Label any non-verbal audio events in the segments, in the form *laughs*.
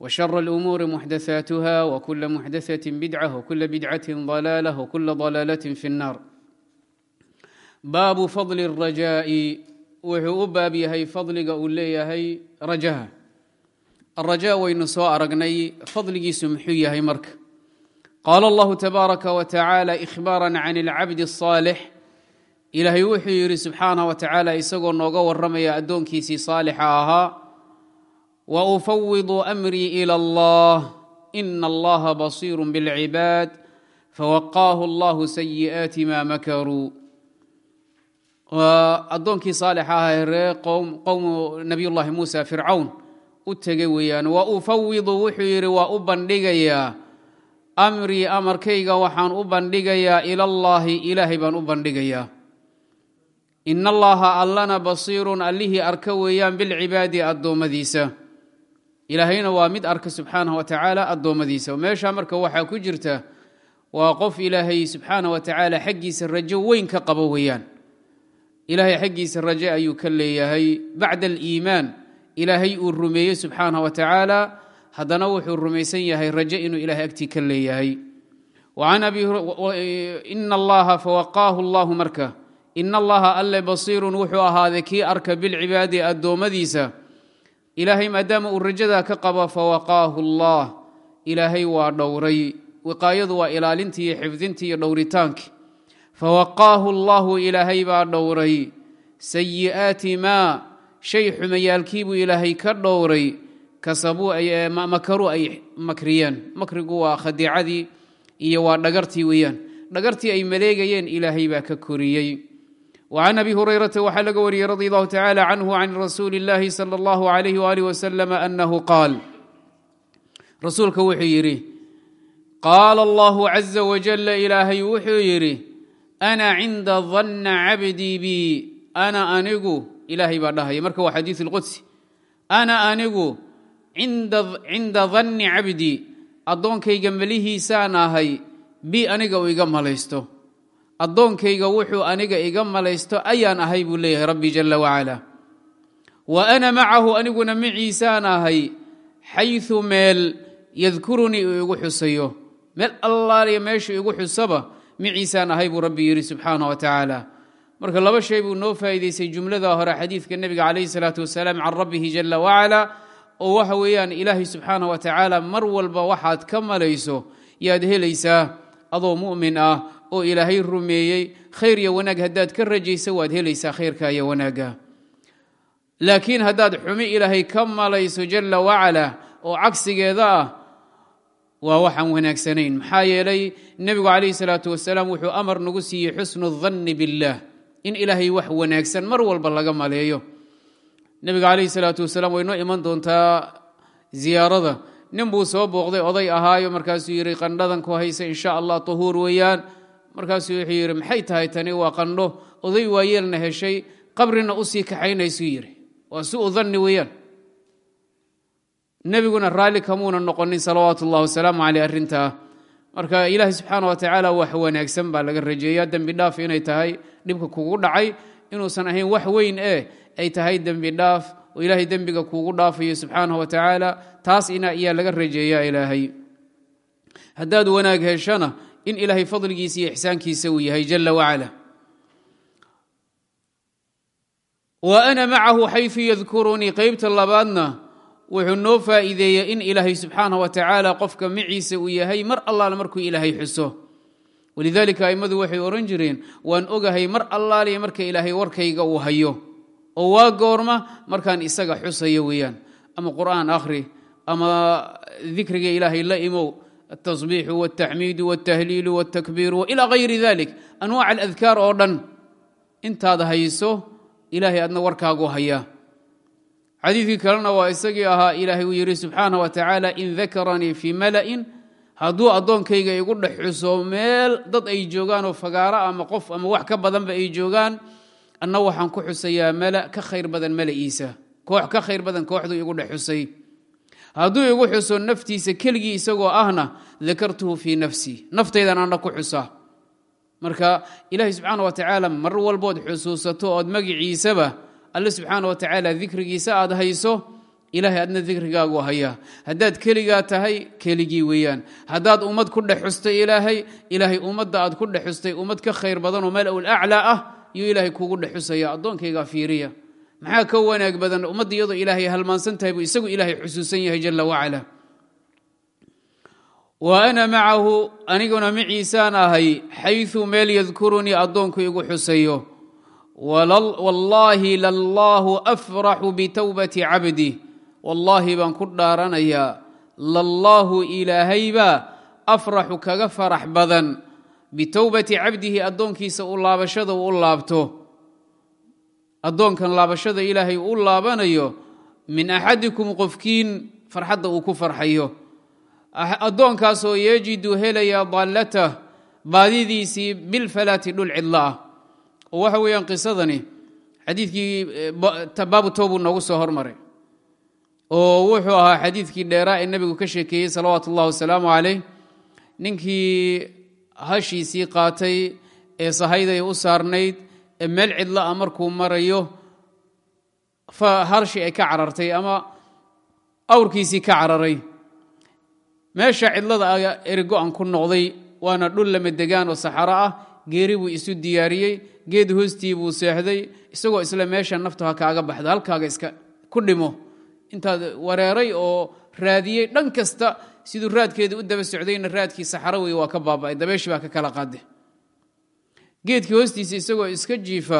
وشر الأمور محدثاتها وكل محدثة بدعة وكل بدعة ضلالة وكل ضلالة في النار baabu fadli الrajaaءi wuxuu u baab yahay fadliga uu leeyahay rajaha الrajaa waynu soo aragnay fadligiisu muxuu yahay marka qaala اllahu tabaaraka wa tacaala ikhbaara can اlcabdi الصaalix ilaahay wuxuu yidhi subxaanah wa tacaala isagoo nooga waramaya addoonkiisii saalixa ahaa wa ufawidu amrii ilى allah ina allaha basiir bاlcibaad fawaqaahu allahu sayi'aati ma makaruu addoonkii saalixa aha ree qowmu nabiyullaahi muusa fircawn u tegey weeyaan wa ufawidu wuxuu yidhi waa u bandhigayaa amrii amarkayga waxaan u bandhigayaa ilallaahi ilaahay baan u bandhigayaa in allaha allana basiirun allihii arka weeyaan bilcibaadi addoommadiisa ilaahayna waa mid arka subxaanah wa tacaala addoommadiisa meesha marka waxaa ku jirta waa qof ilaahay subxaanah wa tacaala xaggiisa rajo weyn ka qabo weeyaan. Ilaahay xaggiisa raje ayuu ka leeyahay. Bacda aliimaan ilaahay uu rumeeyey subxaanah wa tacaala. Haddana wuxuu rumaysan yahay raje inuu ilahay agtii ka leeyahay. Ina allaha fawaqaahu allahu marka. Ina allaha alle basiirun wuxuu ahaaday kii arka bilcibaadi addoommadiisa ilaahay maadaama uu rajadaa ka qabo fawaqaahu allah. Ilaahay waa dhowray. Wiqaayadu waa ilaalintii iyo xifdintii iyo dhowritaankii fawaqaahu allahu ilaahay baa dhowray. Sayi'aati maa shay xumayaalkiibuu ilaahay ka dhowray. Kasabuu makaruu ay makriyeen. Makrigu waa khadiicadii iyo waa dhagartii weeyaan. Dhagartii ay maleegayeen ilaahay baa ka koriyey وعn abi hurayrata waxaa laga wariyey radi allahu tacala canhu can rasuuli اllahi salى اllahu عalayh walih waslm anahu qaal rasuulka wuxuu yidhi qaala allahu caza wajala ilaahay wuxuu yidhi ana cinda danna cabdii bi ana anigu ilaahay baa dhahaya marka waa xadiiث اlqudsi ana anigu cinda danni cabdii addoonkayga melihiisaan ahay bi aniga uu iga malaysto addoonkayga wuxuu aniga iga malaysto ayaan ahay buu leeyahay rabbi jala wacala. Wa ana macahu aniguna maciisaan ahay xayثu meel yadkurunii uu igu xusayo. Meel allaaliya meeshu igu xusaba maciisaan ahay buu rabbi yidhi subxaanah wa marka laba shay buu noo faa'iidaystay jumlada hore xadiidka nebiga calayhi salaatu wasalaam can rabbihi jala wacala oo waxa weeyaan ilaahay subxaanah wa mar walba waxaad ka malayso yaad helaysaa adoo mu'min ah oo ilaahay rumeeyey. Khayr iyo wanaag haddaad ka rajayso waad helaysaa khayrka iyo wanaagga. Laakiin haddaad xumi ilaahay ka malayso jala wacala oo cagsigeeda ah waa waxaan wanaagsanayn. Maxaa yeelay nebigu calayhi salaatu wasalaam wuxuu amar nagu siiyey xusnu danni billaah in ilaahay wax wanaagsan mar walba laga maleeyo. Nebiga calayhi salaatu wasalaam way noo iman doontaa ziyaarada. Nin buu soo booqday oday ahaayo markaasuu yidhi qandhadan ku haysa insha allah tahuur weeyaan markaasuu wuxuu yidhi maxay tahay tani? Waa qandho. Oday waayeelna heshay. Qabrina u sii kaxaynaysuu yidhi. Waa suu danni weeyaan. Nebiguna raalli kamuuna noqonin salawaatu wasalaamu caleyh arrintaa marka ilaahay subxaana wa wax wanaagsan baa laga rajeeyaa dembi dhaaf inay tahay dhibka kugu dhacay. Inuusan ahayn wax weyn ee ay tahay dembi dhaaf oo ilaahay dembiga kuugu dhaafayo subxaanah wa taas ina ayaa laga rajeeyaa ilaahay. Haddaad wanaag heshana in ilaahay fadligiisa iyo ixsaankiisa uu yahay jala wacala. Wa ana macahu xayثu yadkurunii qeybta labaadna wuxuu noo faa'iideeyey in ilaahay subxaanah wa tacaala qofka maciisa uu yahay mar allaale markuu ilaahay xuso. Walidaalika a'immadu waxay odhan jireen waan ogahay mar allaaliya marka ilaahay warkayga uu hayo oo waa goorma markaan isaga xusayo weeyaan. Ama qur'aan akhri ama dikriga ilaahay la imow altasbiixu waltaxmiidu waltahliilu waltakbiiru wailaa hayri dalik anwaac aladkaar oo dhan intaad hayso ilaahay adna warkaagu hayaa xadiidkii kalena waa isagii ahaa ilaahay uu yidhi subxaanah wa tacaala in dakaranii fii mala'in hadduu addoonkayga igu dhex xuso meel dad ay joogaan oo fagaaro ama qof ama wax ka badanba ay joogaan anna waxaan ku xusayaa mala ka khayr badan mala'iisa koox ka khayr badan kooxduu igu dhex hadduu igu xuso naftiisa keligii isagoo ahna dakartuhu fii nafsi. Naftaydan anna ku xusa. Marka ilaahay subxaana wa tacaala mar walbood xusuusato ood magiciisaba alle subxaana wa tacaala dikrigiisa aad hayso ilahay adna dikrigaagu haya haddaad keligaa tahay keligii weeyaan. Haddaad ummad ku dhex xustay ilaahay ilaahay ummadda aad ku dhex xustay ummad ka khayr badanoo mala'ul aclaa ah yuu ilaahay kugu dhex xusaya addoonkaygaa fiiriya maxaa ka wanaag badan? Ummadda iyadoo ilaahay halmaansan tahay buu isagu ilaahay xusuusan yahay jala wacala. Wa ana macahu aniguna maciisaan ahay xayu meel yadkurunii addoonku igu xusayo. Wallaahi lallaahu afraxu bitowbati cabdi. Wallaahi baan ku dhaaranayaa lallaahu ilaahaybaa afraxu kaga farax badan. Bitowbati cabdihi addoonkiisa u laabashada uu u laabto addoonkan laabashada ilaahay u laabanayo min axadikum qofkiin farxadda uu ku farxayo. Addoonkaasoo yejidu helaya dallatah baadidiisii bilfalaati dhul cidla. Ah oo waxa weeyaan qisadani xadiidkii baabu towbuu noogu soo hormaray. Oo wuxuu ahaa xadiidkii dheeraa ee nebigu ka sheekeeyey salawaatu ullahi wasalaamu calayh. Ninkii hashiisii qaatay ee sahayday u saarnayd meel cidla ah markuu marayo harshi ay ka carartay ama awrkiisii ka cararay. Meesha cidlada a erigo-an ku noqday waana dhul lama degaan oo saxaro ah. Geeri buu isu diyaariyey geed hoostii buu seexday isagoo isla meesha naftu ha kaaga baxda halkaaga iska ku dhimo. Intaad wareeray oo raadiyey dhan kasta siduu raadkeeda u daba socdayna raadkii saxaro wey waa ka baaba'ay dabeeshii baa ka kala qaade geedkii hoostiisa isagoo iska jiifa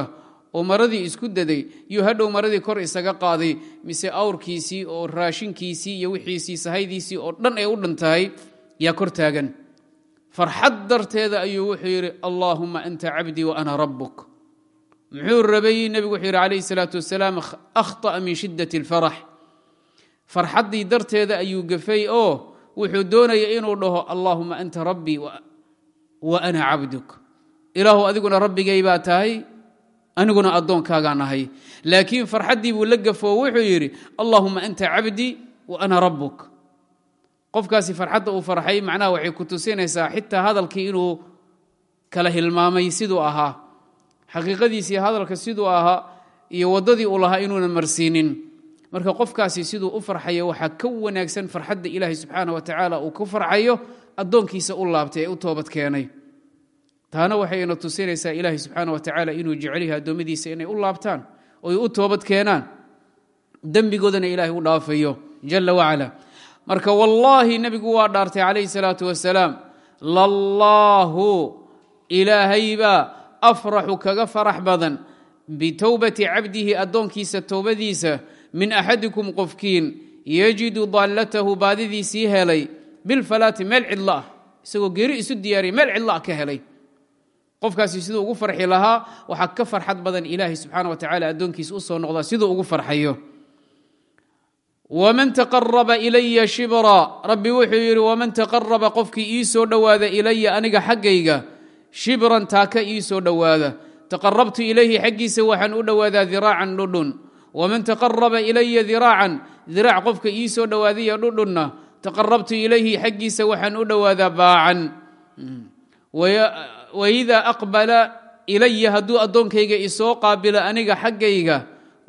oo maradii isku daday yuu hadhow maradii kor isaga qaaday mise awrkiisii oo raashinkiisii iyo wixiisii sahaydiisii oo dhan ay u dhan tahay yaa kor taagan. Farxad darteeda ayuu wuxuu yidhi allaahuma anta cabdii wa ana rabbuk. Muxuu rabay nebigu wuxuu yidhi calayhi salaatu wasalaam akhطa'a min shiddati alfarax farxaddii darteeda ayuu gafay oo wuxuu doonaya inuu dhaho allaahuma anta rabbii wa ana cabduk ilaahu adiguna rabbigay baa tahay aniguna addoonkaagaan ahay. Laakiin farxaddii buu la gafoo wuxuu yidhi allaahuma anta cabdii wa ana rabbuk. Qofkaasi farxadda uu farxay macnaha waxay ku tusinaysaa xitaa hadalkii inuu kala hilmaamay siduu ahaa xaqiiqadiisii hadalka siduu ahaa iyo waddadii uu lahaa inuunan marsiinin. Marka qofkaasi siduu u farxayo waxaa ka wanaagsan farxadda ilaahay subxaana wa tacaala uu ku farxayo addoonkiisa u laabtay ee u toobad keenay taana waxayna tusinaysaa ilaahay subxaana wa tacaala inuu jecelyahay addoommadiisa inay u laabtaan oy u toobad keenaan. Dembigoodana ilaahay u dhaafayo jala wacala marka wallaahi nebigu waa dhaartay calayhi salaatu wasalaam lallaahu ilaahaybaa afraxu kaga farax badan bitowbati cabdihi addoonkiisa towbadiisa min axadikum qofkiin yajidu daallatahu baadidiisii helay bilfalaati meel cidlo ah. Isagoo geeri isu diyaariyay meel cidlo ah ka helay qofkaasi siduu ugu farxi lahaa waxaa ka farxad badan ilaahay subxaana wa tacala addoonkiisa u soo noqdaa siduu ugu farxayo. Wman taqaraba ilaya shibra rabbi wuxuu yidhi waman taqaraba qofkii ii soo dhowaada ilaya aniga xaggayga shibran taaka ii soo dhowaada. Taqarabtu ilayhi xaggiisa waxaan u dhowaadaa diraacan dhudhun. Waman taqaraba ilaya diraacan diraac qofka ii soo dhowaadaya dhudhunna. Taqarabtu ilayhi xaggiisa waxaan u waidaa aqbala ilaya hadduu addoonkayga isoo qaabilo aniga xaggayga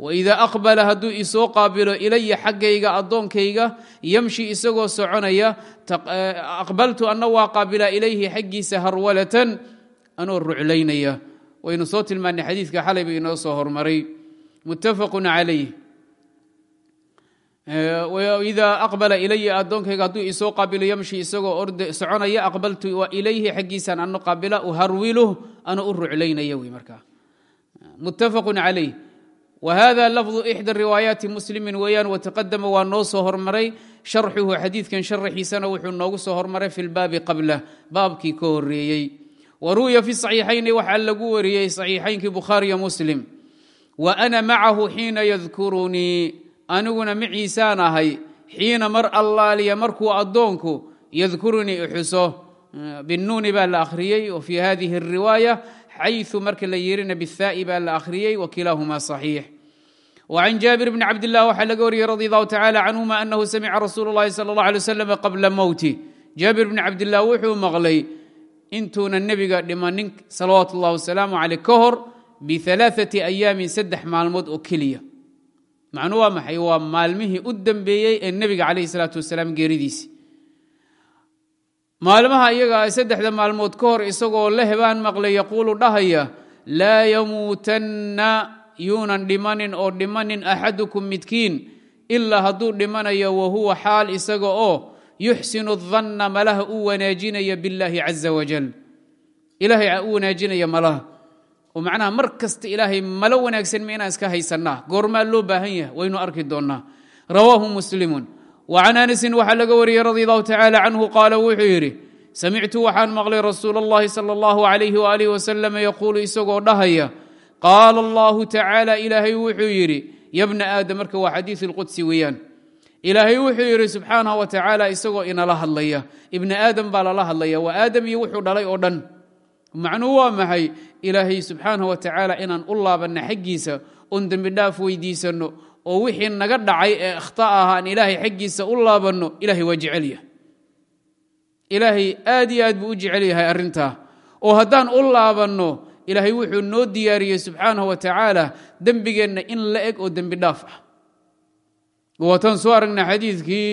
waidaa aqbala hadduu isoo qaabilo ilaya xaggayga addoonkayga yamshi isagoo soconaya aqbaltu anna waa qaabilaa ilayhi xaggiisa harwalatan anoo ruclaynaya. Waynu soo tilmaanay xadiidka xalayba inoo soo hormaray. Muttafaqun calayh idaa aqbala ilaya addoonkayga hadduu isoo qaabilo yamshi isagoo orde soconaya aqbaltu wa ilayhi xaggiisaan ano qaabila uharwiluh ana u ruclaynaya wy markaa muttafaqu calayh wa hada lafdu ixda riwaayaati muslimin weeyaan wataqadama waa noo soo hormaray sharxuhu xadiidkan sharaxiisana wuxuu noogu soo hormaray fi lbaabi qablah baabkii ka horeeyey wa ru'ya fi saxiixayni waxaa lagu wariyey saxiixaynkii bukhaariyo muslim wa ana macahu xiina yadkurunii aniguna maciisaan ahay xiina mar allaaliya markuu addoonku yadkurunii ixuso binuuni baa la akhriyey wa fii hadihi اriwaaya xayثu marka la yeerina bihaa'i baa la akhriyey wa kilaahumaa صaxiix وعن jاaبر بن cبد الله waxaa laga wariyey رضي الله تعالى عنهma أنه سمca رsuuل الlahi صلى الله عليه وسلم qبلa mowتi jاaبر بن cabdالله wuxuu maqlay intuuna nebiga dhimanin salawaaت الlah وaسلaaم عalيه ka hor بثaلاثة أyaamin saddex maalmood oo keliya macnuu waa maxay? Waa maalmihii u dembeeyey ee nebiga calayhi salaatu wasalaam geeridiisi. Maalmaha iyagaa saddexda maalmood ka hor isagoo la hebaan maqlay yaquulu dhahaya laa yamuutanna yuunan dhimanin oo dhimanin axadukum midkiin ilaa hadduu dhimanayo wa huwa xaal isaga oo yuxsinu danna malaha u wanaajinaya billaahi caza wajal ilaahay u wanaajinaya malaha oo macnaha mar kasta ilaahay malo wanaagsan ma inaan iska haysannaa? Goormaa loo baahan yahay? Waynu arki doonnaa. Rawaahu muslimun. Wa anasin waxaa laga wariyey radi allahu tacaala canhu qaala wuxuu yidhi samictu waxaan maqlay rasuul اllahi sal اllahu alayhi waalih wasalama yaquulu isagoo dhahaya qaala allahu tacaala ilaahay wuxuu yidhi yabna aadam marka waa xadiiu lqudsi weeyaan. Ilaahay wuxuu yidhi subxaanah wa tacaala isagoo inala hadlaya. Ibna aadam baa lala hadlaya. Waa aadam iyo wuxuu dhalay oo dhan macnuu waa maxay? Ilaahay subxaanah wa tacaala inaan u laabanna xaggiisa oon dembi dhaaf weydiisanno oo wixii naga dhacay ee akhta ah aan ilaahay xaggiisa u laabanno ilahay waa jecelya ilaahay aad iyo aad buu u jecel yahay arrintaa. Oo haddaan u laabanno ilaahay wuxuu noo diyaariyey subxaanah wa tacaala dembigeenna in la eg oo dembi dhaaf ah. Waataan soo aragna xadiidkii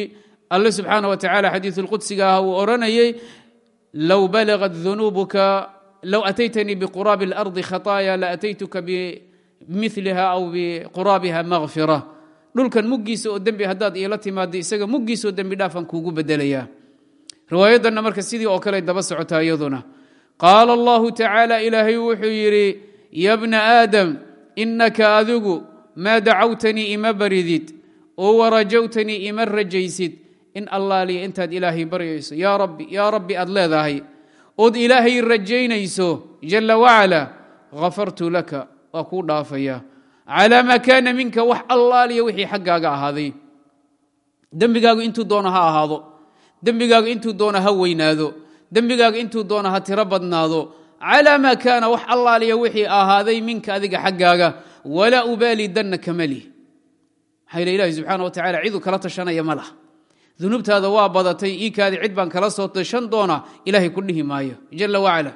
alle subxaanah wa tacala xadiisulqudsiga ah uu odhanayey low balagat dunuubuka low ataytanii biquraabi اlardi khataaya la ataytuka bimiliha aw biquraabiha makfira dhulkan muggiisa oo dembi haddaad iila timaado isaga muggiisa oo dembi dhaafaan kuugu bedelayaa riwaayaddanna marka sidii oo kale daba socotaa iyaduna qaala allahu tacaala ilaahay wuxuu yidhi ya bna aadam innaka adigu maa dacawtanii ima baridid oo warajawtanii ima rajaysid in allaaliya intaad ilaahay baryayso yaa rabbi yaa rabbi aad leedahay ood ilaahay rajaynayso jala wacala hafartu laka waa kuu dhaafaya. Calaa maa kaana minka wax allaaliya wixii xaggaaga ahaaday. Dembigaagu intuu doono ha ahaado. Dembigaaga intuu doona ha weynaado. Dembigaaga intuu doona ha tiro badnaado. Calaa maa kaana wax allaaliya wixii ahaaday minka adiga xaggaaga. Walaa ubaali danna kamali maxaa yl ilahi subxaana wa tacala ciduu kala tashanaya ma lah dunuubtaada waa badatay iikaadi cid baan kala soo tashan doona ilaahay ku dhihi maayo. Jala wacala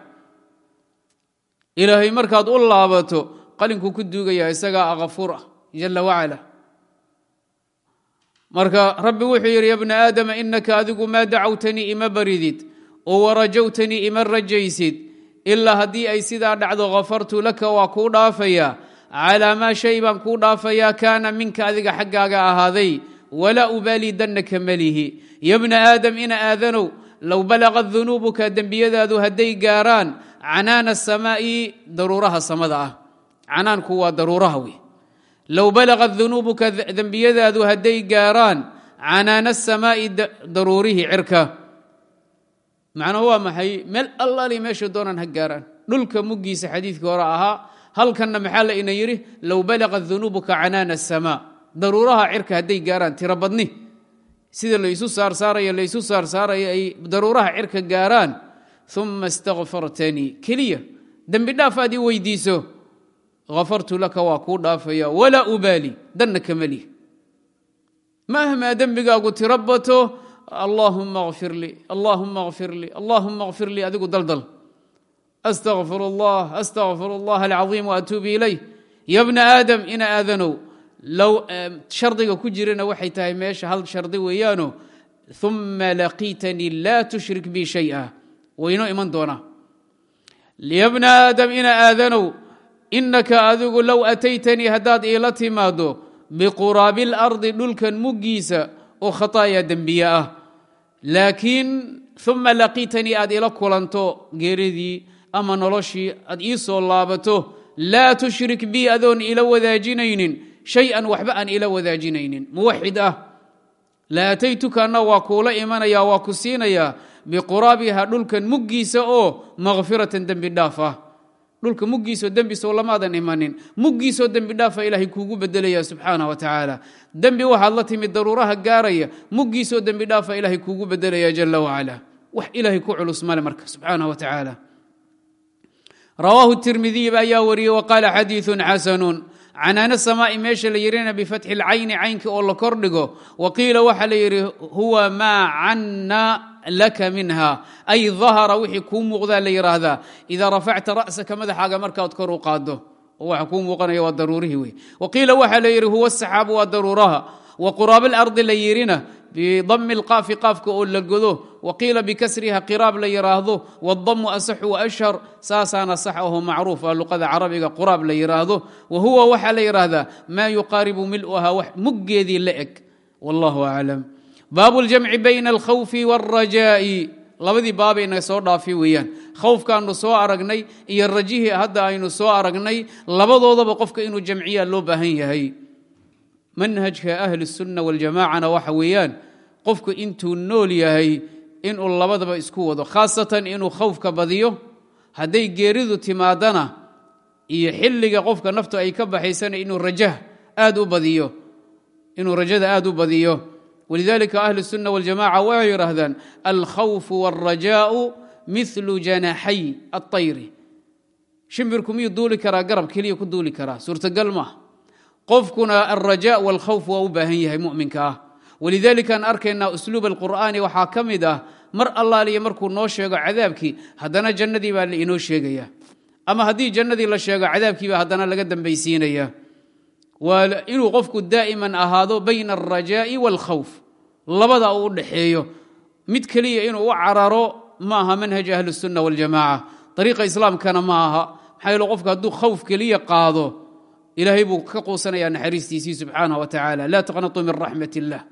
ilaahay markaad u laabato qalinkuu ku duugaya isagaa akafuur ah. Jala wacala marka rabbi wuxuu yidhi ya bna aadama inaka adigu maa dacawtanii ima baridid oo warajawtanii ima rajaysid ilaa haddii ay sidaa dhacdo hafartu laka waa kuu dhaafaya calaa maa shay baan kuu dhaafayaa kaana minka adiga xaggaaga ahaaday walaa ubaali dannaka melihi ya bna aadam ina aadanow low balaqat dunuubuka dembiyadaadu hadday gaaraan canaana asamaa'i daruuraha samada ah canaanku waa daruuraha wey low balaqat dunuubuka dembiyadaadu hadday gaaraan canaana asamaa'i daruurihii cirka macnuhu waa maxay meel allaali meesha doonaan ha gaaraan dhulka muggiisa xadiidkii hore ahaa halkanna maxaa la ina yidhi low balaqat dunuubuka canaana asamaa daruuraha cirka hadday gaaraan tiro badni. Sida laysu saarsaaraya laysu saarsaaraya ay daruuraha cirka gaaraan. Uma istakfartanii keliya dembi dhaaf aad ii weydiiso hafartu laka waa kuu dhaafaya walaa ubaali danna kamali mahmaa dembigaagu tiro bato allaahuma kfir lii allaahuma kfir lii allaahuma kfir adigu daldal. Astaqfir allah astaqfir allah alcaiim waatuubu ilayh. Ya bna aadam ina aadanow shardiga ku jirana waxay tahay meesha hal shardi weeyaano uma laqiitanii laa tushrik bi shaya. Waynoo iman doonaa ya bna aadam ina aadanow inaka adigu low ataytanii haddaad iila timaado biquraabi اlardi dhulkan muggiisa oo khataaya dembiye ah. Laakiin uma laqiitanii aad ila kulanto geeridii ama noloshii aad ii soo laabato laa tushrik bii adoon ila wadaajinaynin shay-an waxba aan ila wadaajinaynin muwaxid ah la ataytukaana waa kuula imanaya waa ku siinayaa biquraabiha dhulkan muggiisa oo makfiratan dembi dhaaf ah dhulka muggiisoo dembiso lamaadan imanin muggiisoo dembi dhaafa ilaahay kuugu bedelaya subxaana wa tacaala dembi waxaad la timid daruuraha gaaraya muggiisoo dembi dhaafa ilaahay kuugu bedelaya jala wacala wax ilaahay ku culus male marka subxaana wa tacaala rawaahu tirmidiy ayaa wariyey waqaala xadiiثun xasanun canaano samaa'i meesha la yihina bifatxi اlcayni caynka oo la kordhigo wa qiila waxaa la yidhi huwa maa canna laka minha. Ay dahara wixii kuu muuqdaa la yidhaahdaa idaa rafacta ra'saka madaxaaga markaad kor u qaado oo waxa kuu muuqanaya waa daruurihii wey wa qiila waxaa la yidhi huwa asaxaabu waa daruuraha. Wa quraab alardi la yidhina bidami lqaafi qaafka oo la godo wa qiila bikasriha qiraab la yidhaahdo wadamu asaxu waashhar saasaana sax aho macruuf ah luqada carabiga quraab la yidhaahdo wa huwa waxaa la yidhaahdaa maa yuqaaribu mil'uha wax muggeedii la labadii baabayna soo dhaafi weeyaan khawfkaanu soo aragnay iyo rajihii hadda aynu soo aragnay labadoodaba qofka inuu jamciyaa loo baahan yahay manhajka ahli الsunna waljamacana waxa weeyaan qofku intuu nool yahay inuu labadaba isku wado khaasatan inuu khawfka badiyo hadday geeridu timaadana iyo xilliga qofka naftu ay ka baxaysana inuu rajah aad u badiyo inuu rajada aad u badiyo walidalika ahlu الsunna waljamaca waxay yidhaahdaan alkhawfu wاlrajaau milu janaxay aلطayri shimbirku miyuu duuli karaa garab keliya ku duuli karaa suurtagal maaha qofkuna alraja wاlkhawf waa u baahan yahay muminka ah walidalika aan arkaynaa usluub alqur'aani waxaa ka mid ah mar allaaliya markuu noo sheego cadaabkii haddana jannadii baa lainoo sheegaya ama haddii jannadii la sheego cadaabkiiba haddana laga dambaysiinaya waa inuu qofku daa'iman ahaado bayna alrajaa'i wاlkhawf labada uu u dhaxeeyo mid keliya inuu u cararo ma aha manhaj ahli الsunna waاljamaca ariiqa islaamkana ma aha maxaa yeele qofku hadduu khawf keliya qaado ilaahay buu ka quusanaya naxariistiisii subxaanah wa tacaala laa taqnatuu min raxmat illah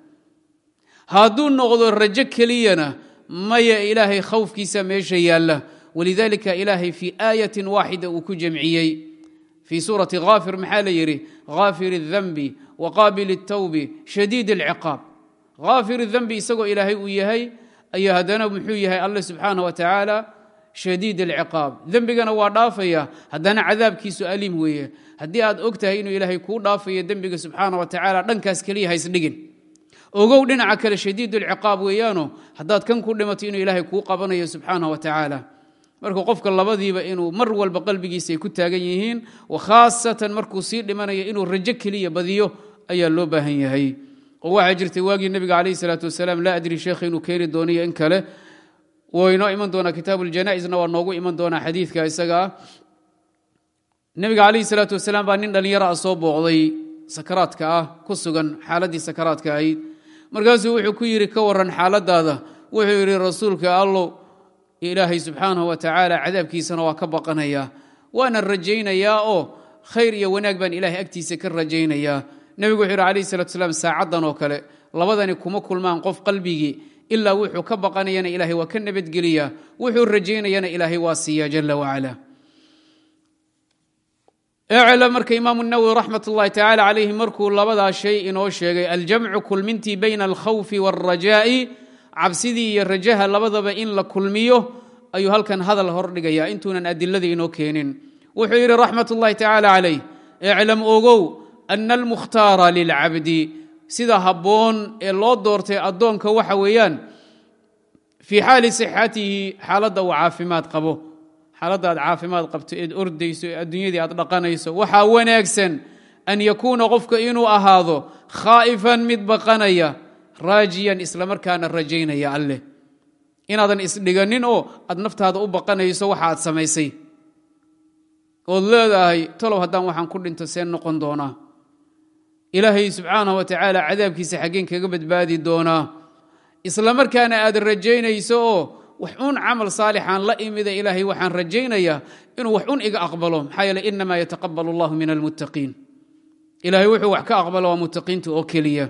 hadduu noqdo rajo keliyana maya ilaahay khawfkiisa meesha yaalla walidalika ilaahay fii aayatin waaxida uu ku jamciyey fii suurati haafir maxaa la yidhi haafir اdhanbi waqaabil اtawbi shadiid اlciqaab haafir اdhanbi isagoo ilaahay uu yahay ayaa haddana muxuu yahay alle subxaanah wa tacaala shadiid alciqaab. Dembigana waa dhaafaya haddana cadaabkiisu aliim weeye. Haddii aad og tahay inuu ilaahay kuu dhaafayo dembiga subxaana wa tacaala dhankaas keliya haysdhigin ogow dhinaca kale shadiid alciqaab weeyaano haddaad kan ku dhimato inuu ilaahay kuu qabanayo subxaana wa tacaala. Marka qofka labadiiba inuu mar walba qalbigiisa ay ku taagan yihiin khaasatan markuu sii dhimanayo inuu rajo keliya badiyo ayaa loo baahan yahay. Oo waxaa jirtay waagii nebiga calayh salaatu wasalaam laa adri sheekh inuu keeni dooniyo in kale waynoo iman doonaa kitaabu ljanaaisna waa noogu iman doonaa xadiidka isaga. Ah nebiga calayhi salaatu wasalaam baa nin dhallinyaro ah soo booqday sakaraadka ah ku sugan xaaladdii sakaraadka ahayd. Markaasuu wuxuu ku yidhi ka waran xaaladaada wuxuu yidhi rasuulka allow ilaahay subxaanahu wa tacaala cadaabkiisana waa ka baqanayaa waana rajaynayaa oo khayr iyo wanaag baan ilahay agtiisa ka rajaynayaa. Nebigu wuxuu yidhi calayhi salatu wasalaam saacaddan oo kale labadani kuma kulmaan qof qalbigii ilaa wuxuu ka baqanayana ilaahay waa ka nabadgeliya wuxuu rajaynayana ilaahay waa siiya jala wacala eclam marka imaamu nawowi raxmat ullahi tacaala calayhi markuu labadaa shay inoo sheegay aljamcu kulmintii bayna alkhawfi wاlrajaa'i cabsidii iyo rajaha labadaba in la kulmiyo ayuu halkan hadal hordhigaya intuunan adiladii inoo keenin. Wuxuu yidhi raxmat ullahi tacaala calayh eclam ogow ana almukhtaara lilcabdi sida habboon ee loo doortay addoonka waxa weeyaan fii xaali sixatihi xaaladda uu caafimaad qabo. Xaaladda aad caafimaad qabto eed ordayso ee adduunyadii aad dhaqanayso waxaa wanaagsan an yakuuna qofka inuu ahaado khaa'ifan mid baqanaya raajiyan islamarkaana rajaynaya alleh inaadan isdhiganin oo aad naftaada u baqanayso waxa aad samaysay. Ood leedahay talow haddaan waxaan ku dhinto seen noqon doonaa ilaahay subxaanah wa tacaala cadaabkiisa xaggeen kaga badbaadi doonaa isla markaana aad rajaynayso oo wax un camal saalixaan la imida ilaahay waxaan rajaynayaa inuu wax un iga aqbalo. Maxaa yeele inamaa yataqabal allahu min almuttaqiin ilahay wuxuu wax ka aqbala waa mutaqiinta oo keliya.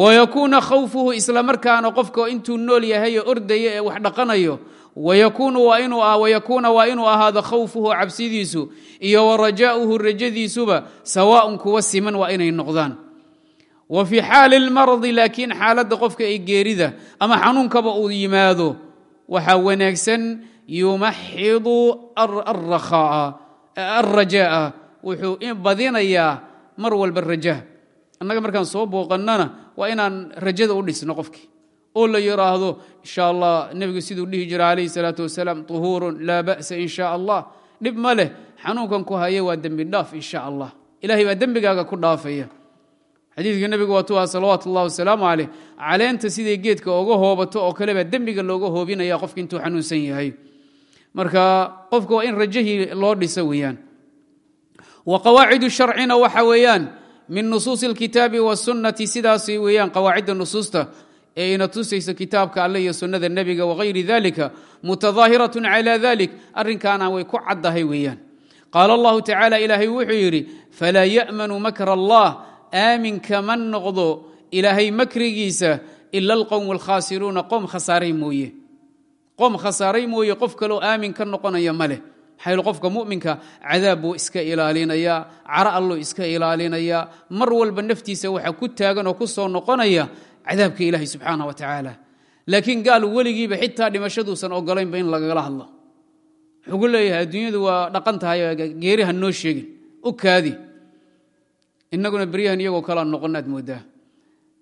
Wayakuuna khawfuhu isla markaana qofka intuu nool yahay oo ordaya ee wax dhaqanayo wayakuuna waa inuu ahaado khawfuhu cabsidiisu iyo warajaa'uhu rajadiisuba sawaaءun kuwa siman waa inay noqdaan. Wa fii xaali اlmaradi laakiin xaaladda qofka ay geerida ama xanuunkaba uu yimaado waxaa wanaagsan yumaxidu alrajaa'a wuxuu badinayaa mar walba rajaha annaga markaan soo booqannana waa inaan rajada u dhisno qofkii oo la yidhaahdo insha allah nebigu siduu dhihi jira calayhi salaatu wasalaam tuhuurun laa ba'sa in allah dhib ma leh xanuunkan ku haya waa dembi dhaaf insha allah ilahay baa dembigaaga ku dhaafaya. Xadiidka nebigu waa tuaa salawaatu ullahi wasalaamu caleyh caleenta siday geedka oga hoobato oo kale dembiga looga hoobinaya qofki intuu xanuunsan yahay. Marka qofka waa in rajahii loo dhiso weeyaan. Wa qawaacidu sharcina waxa weeyaan min nusuusi alkitaabi wasunnati sidaas weeyaan qawaacidda nusuusta ee ina tusaysa kitaabka alle iyo sunnada nebiga wagayri dalika mutadaahiratun cala dalik arrinkaana way ku caddahay weeyaan. Qaala allahu tacaala ilaahay wuxuu yidhi falaa ya'manu makra allah aamin kama noqdo ilaahay makrigiisa ila alqowmu alkhaasiruuna qom khasaaray mooye. Qom khasaaray mooye qof kaloo aamin ka noqonaya ma leh. Qofka muminka cadaab buu iska ilaalinayaa caro alluu iska ilaalinayaa mar walba naftiisa waxa ku taagan oo ku soo noqonaya cadaabka ilaahi subxaana wa tacaala. Laakiin gaal weligiiba xitaa dhimashaduusan ogolaynba in lagala hadlo. Wuxuu ku leeyahay adduunyadu waa dhaqan tahay geeriha noo sheegin. U kaadi. Innaguna beryahan iyagoo kalaa noqon moodaa.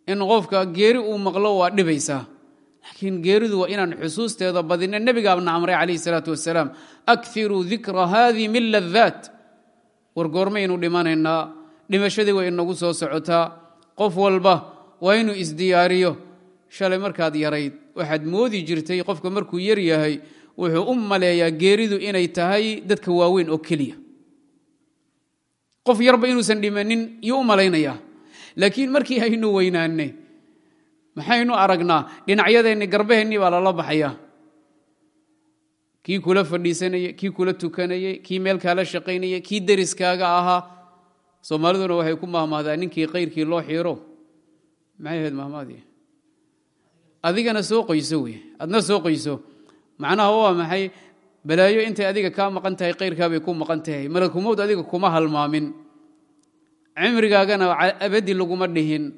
In qofka geeri uu maqlo waa dhibaysaa. Laakiin geeridu waa inaan xusuusteeda badina nebigaabna amray calayhi salaatu wasalaam akiruu dikra haadii min ladaat war goormaynu dhimanaynaa. Dhimashadii way inagu soo socotaa. Qof walba waa inuu isdiyaariyo. Shalay markaad yarayd waxaad moodi jirtay qofka markuu yar yahay wuxuu u maleeyaa geeridu inay tahay dadka waaweyn oo keliya. Qof yarba inuusan dhimanin yuu u malaynayaa. Laakiin markii aynu weynaanay maxaynu aragnaa dhinacyadeenni garbaheennii baa lala baxayaa. Kii kula fadhiisanayey kii kula tukanayey kii meel kaala shaqaynayey kii deriskaaga ahaa. Soomaaliduna waxay ku mahmahdaa ninkii kayrkii loo xiiro maxay ahayd adigana soo qoyso wey adna soo qoyso. Macnaha waa maxay? Balaayo intay adiga kaa maqan tahay kayrkaabay ku maqan tahay. Malakumowd adiga kuma halmaamin. Cimrigaagana abadi laguma dhihin.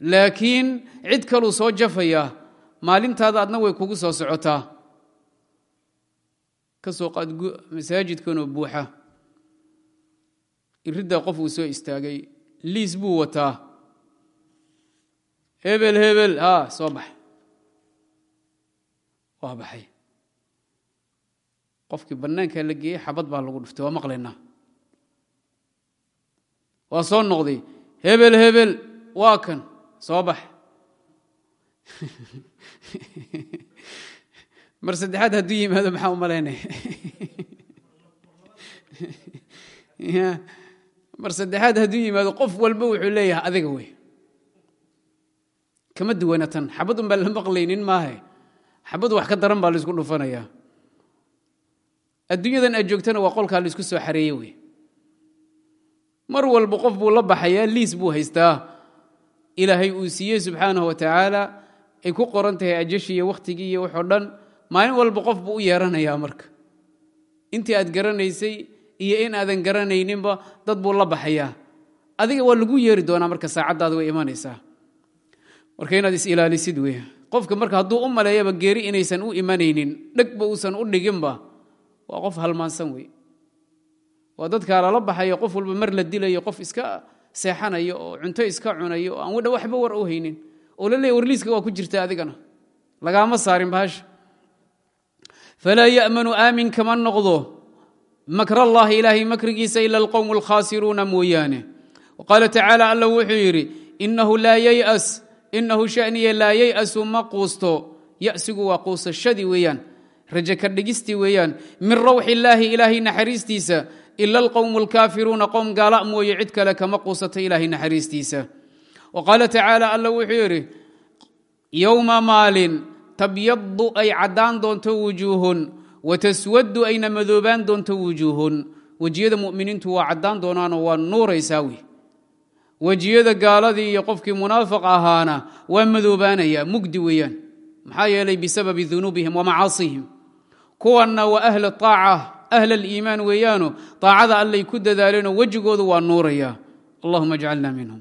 Laakiin cid kaluu soo jafayaa maalintaada adna way kugu soo socotaa. Ka soo qaad masaajidkanoo buuxa. Iriddaa qof uu soo istaagay liis buu wataa hebel hebel. Haa soo bax waa qofkii bannaankaa la geeyey xabad baa lagu dhuftay waa maqlaynaa waa soo noqday. Hebel hebel. Waa kan. Soo bax. *laughs* Mar saddexaad hadduu yimaado maxaa u malaynaya? *laughs* Mar saddexaad hadduu yimaado qof walba wuxuu leeyahay adiga wey kama duwana tan xabad un baa la maqlaynin maahe. Xabad wax ka daran baa la isku dhufanayaa adduunyadan aad joogtana waa qolkaa la isku soo xareeye wey. Mar walba qof buu la baxayaa liis buu haystaa. Ilaahay uu siiyey subxaanahu wa tacaala ay ku qoran tahay ajashii iyo wakhtigii iyo waxoo dhan. Maalin walba qof buu u yeeranayaa marka. Intii aad garanaysay iyo in aadan garanayninba dad buu la baxayaa. Adiga waa lagu yeeri doonaa marka saacaddaada way imanaysaa marka inaad is ilaalisid wey qofka marka hadduu u maleeyaba geeri inaysan u imanaynin dhegba uusan u dhiginba waa qof halmaansan wey waa dadkaa lala baxayo qof walba mar la dilayo qof iska seexanayo oo cunto iska cunayo oo aan waxba war u haynin oo la warliiska waa ku jirta adigana. Lagaama saarin bahasha falaa ya'manu aamin kama noqdo. Makrallaahi ilaahay makrigiisa ila alqowmu alkhaasiruuna mooyaane. Qaala tacaala alla wuxuu yidhi inahu laa yay'as inahu shaniye laa yay'asu ma quusto. Ya'sigu waa quusashadii weeyaan raje ka dhigistii weeyaan. Min rawxi illaahi ilaahay naxariistiisa. Ila alqowmu alkaafiruuna qowm gaala mooye cid kale kama quusata ilaahay naxariistiisa. Wa qaala tacaala alla wuxuu yidhi yowma maalin tabyadu ay caddaan doonto wujuuhun wataswadu ayna madoobaan doonto wujuuhun. Wejiyada muminiintu waa caddaan doonaanoo waa nuuraysaa wey wejiyada gaaladii iyo qofkii munaafiq ahaana waa madoobaanaya mugdi weeyaan. Maxaa yeelay bisababi dunuubihim wa macaasihim. Kuwanna waa ahla aaca ahla aliimaan weeyaano aacada allay ku dadaaleenoo wejigoodu waa nuuraya. Allahuma ajcalna minhum.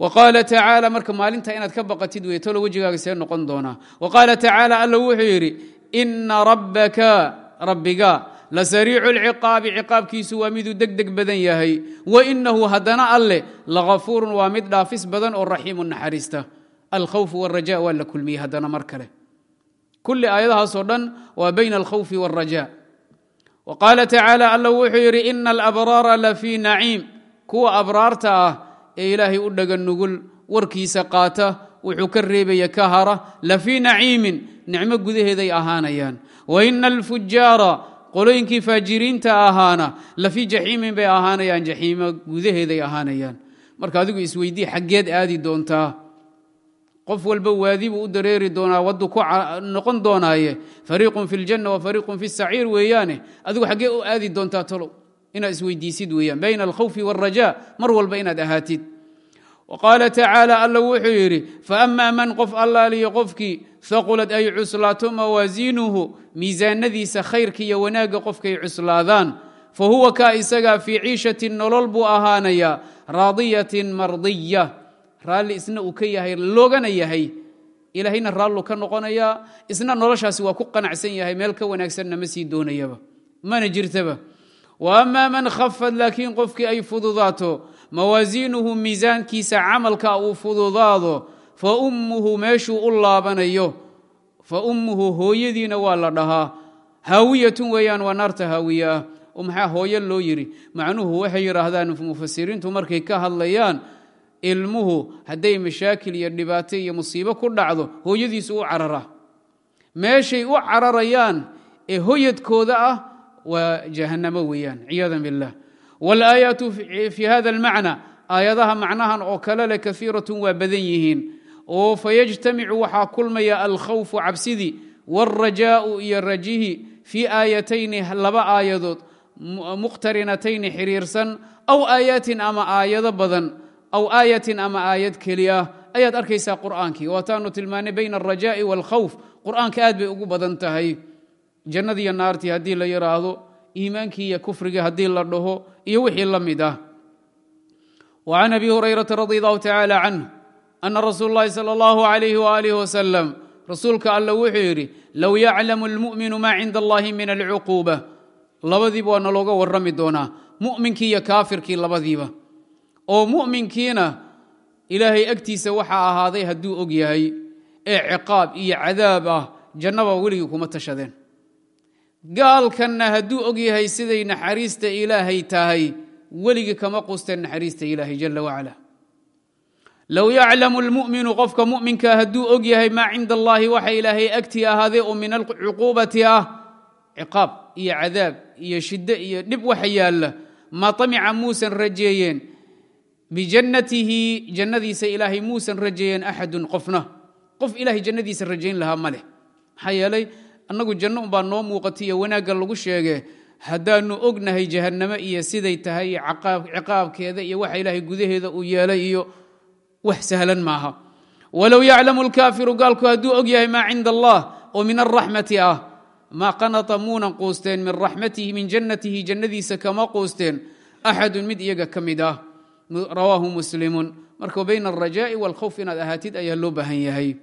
Qaala tacaala marka maalinta inaad ka baqatid wey tolo wejigaaga see noqon doonaa. Wa qaala tacaala alla wuxuu yidhi ina rabbaka rabbiga la sariicu lciqaabi ciqaabkiisu waa miduu deg deg badan yahay. Wa inahu haddana alleh lagafuurun waa mid dhaafis badan oo raxiimu naxariista. Alkhawfu wاraja waa la kulmiyey haddana mar kale. Kulli aayadahaasoo dhan waa bayna alkhawfi wاraja wa qaala tacaala alla wuxuu yidhi ina alabraara la fii naciim. Kuwa abraarta ah ee ilaahay u dhaga nugul warkiisa qaata wuxuu ka reebaya ka hara la fii naciimin nicmo gudaheeday ahaanayaan. Wa ina alfujaara qolooyinkii faajiriinta ahaana la fii jaxiimin bay ahaanayaan jaxiimo gudaheeday ahaanayaan. Marka adigu isweydii xaggeed aadi doontaa. Qof walba waadi buu u dareeri doonaa waddu ku noqon doonaaye. Fariiqun fi ljanna wa fariiqun fi saciir weeyaane adigu xaggee u aadi doontaa talow inaad isweydiisid weeyaan. Bayna alkhawfi wاlraja mar walba inaad ahaatid qaala tacaala alla wuxuu yidhi faama man qof allaaliyo qofkii haqulad ay cuslaato mawaasiinuhu miisaanadiisa khayrka iyo wanaagga qofkay cuslaadaan fa huwa kaa isagaa fii ciishatin nolol buu ahaanayaa raadiyatin mardiya raalli isna uu ka yahay loogana yahay ilaahayna raallu ka noqonayaa isna noloshaasi waa ku qanacsan yahay meel ka wanaagsanna ma sii doonayaba mana jirtaba wa ama man khafad laakiin qofkii ay fududaato mawaasiinuhu miisaankiisa camalka uu fududaado fa ummuhu meeshuu u laabanayo fa ummuhu hooyadiina waa la dhahaa. Haawiyatun weeyaan waa naarta haawiye ah oo maxaa hooyo loo yidhi? Macnuhu waxay yidhaahdaan mufasiriintu markay ka hadlayaan ilmuhu hadday mashaakil iyo dhibaato iyo musiibo ku dhacdo hooyadiisu u carara. Meeshay u cararayaan ee hoyadkooda ah waa jahannamo weeyaan ciyaada billah wاlaayaatu fi hada اlmacna aayadaha macnahan oo kale leh kaiiratun waa badan yihiin oo fayajtamicu waxaa kulmaya alkhawfu cabsidii wاlrajaau iyo rajihi fii aayatayni laba aayadood muqtarinatayni xiriirsan aw aayaatin ama aayado badan aw aayatin ama aayad keli ah ayaad arkaysaa qur'aankii waataanu tilmaanay bayna alrajaai wاlkhawf qur'aanka aad bay ugu badan tahay jannadiiyo naartii haddii la yidhaahdo iimaankii iyo kufriga haddii la dhaho iyo wixii la mid ah wa can abi hurayrata radi allahu tacaala canh ana rasuul اllahi salى اllahu alayh walih wasalam rasuulka alla wuxuu yidhi low yaclamu اlmu'minu maa cinda allahi min alcuquuba labadiiba waa nalooga warrami doonaa mu'minkii iyo kaafirkii labadiiba oo mu'minkiina ilaahay agtiisa waxaa ahaaday hadduu og yahay ee ciqaab iyo cadaab ah jannaba weligii kuma tashadeen gaalkanna hadduu og yahay siday naxariista ilaahay tahay weligii kama qusteen naxariista ilaahay jala wacala. Low yaclamu lmu'minu qofka mu'minka hadduu og yahay maa cinda allaahi waxa ilaahay agtii ahaaday oo min alcuquubati ah ciqaab iyo cadaab iyo shiddo iyo dhib waxa yaalla ma tamica muusan rajeeyeen bijannatihi jannadiisa ilaahay muusan rajeeyeen axadun qofna. Qof ilahay jannadiisa rajayn lahaa ma leh. Maxaa yeelay annagu janno umbaa noo muuqatay iyo wanaagga lagu sheege haddaanu ognahay jahannamo iyo siday tahay iyo ciqaabkeeda iyo waxa ilaahay gudaheeda uu yeelay iyo wax sahlan maaha. Walow yaclamu lkaafiru gaalku hadduu og yahay maa cinda allah oo min araxmati ah maa qanata muunan quusteen min raxmatihi min jannatihi jannadiisa kama quusteen axadun mid iyaga ka mid ah. Rawaahu muslimun. Marka bayna alrajaai walkhawf inaad ahaatid ayaa loo baahan yahay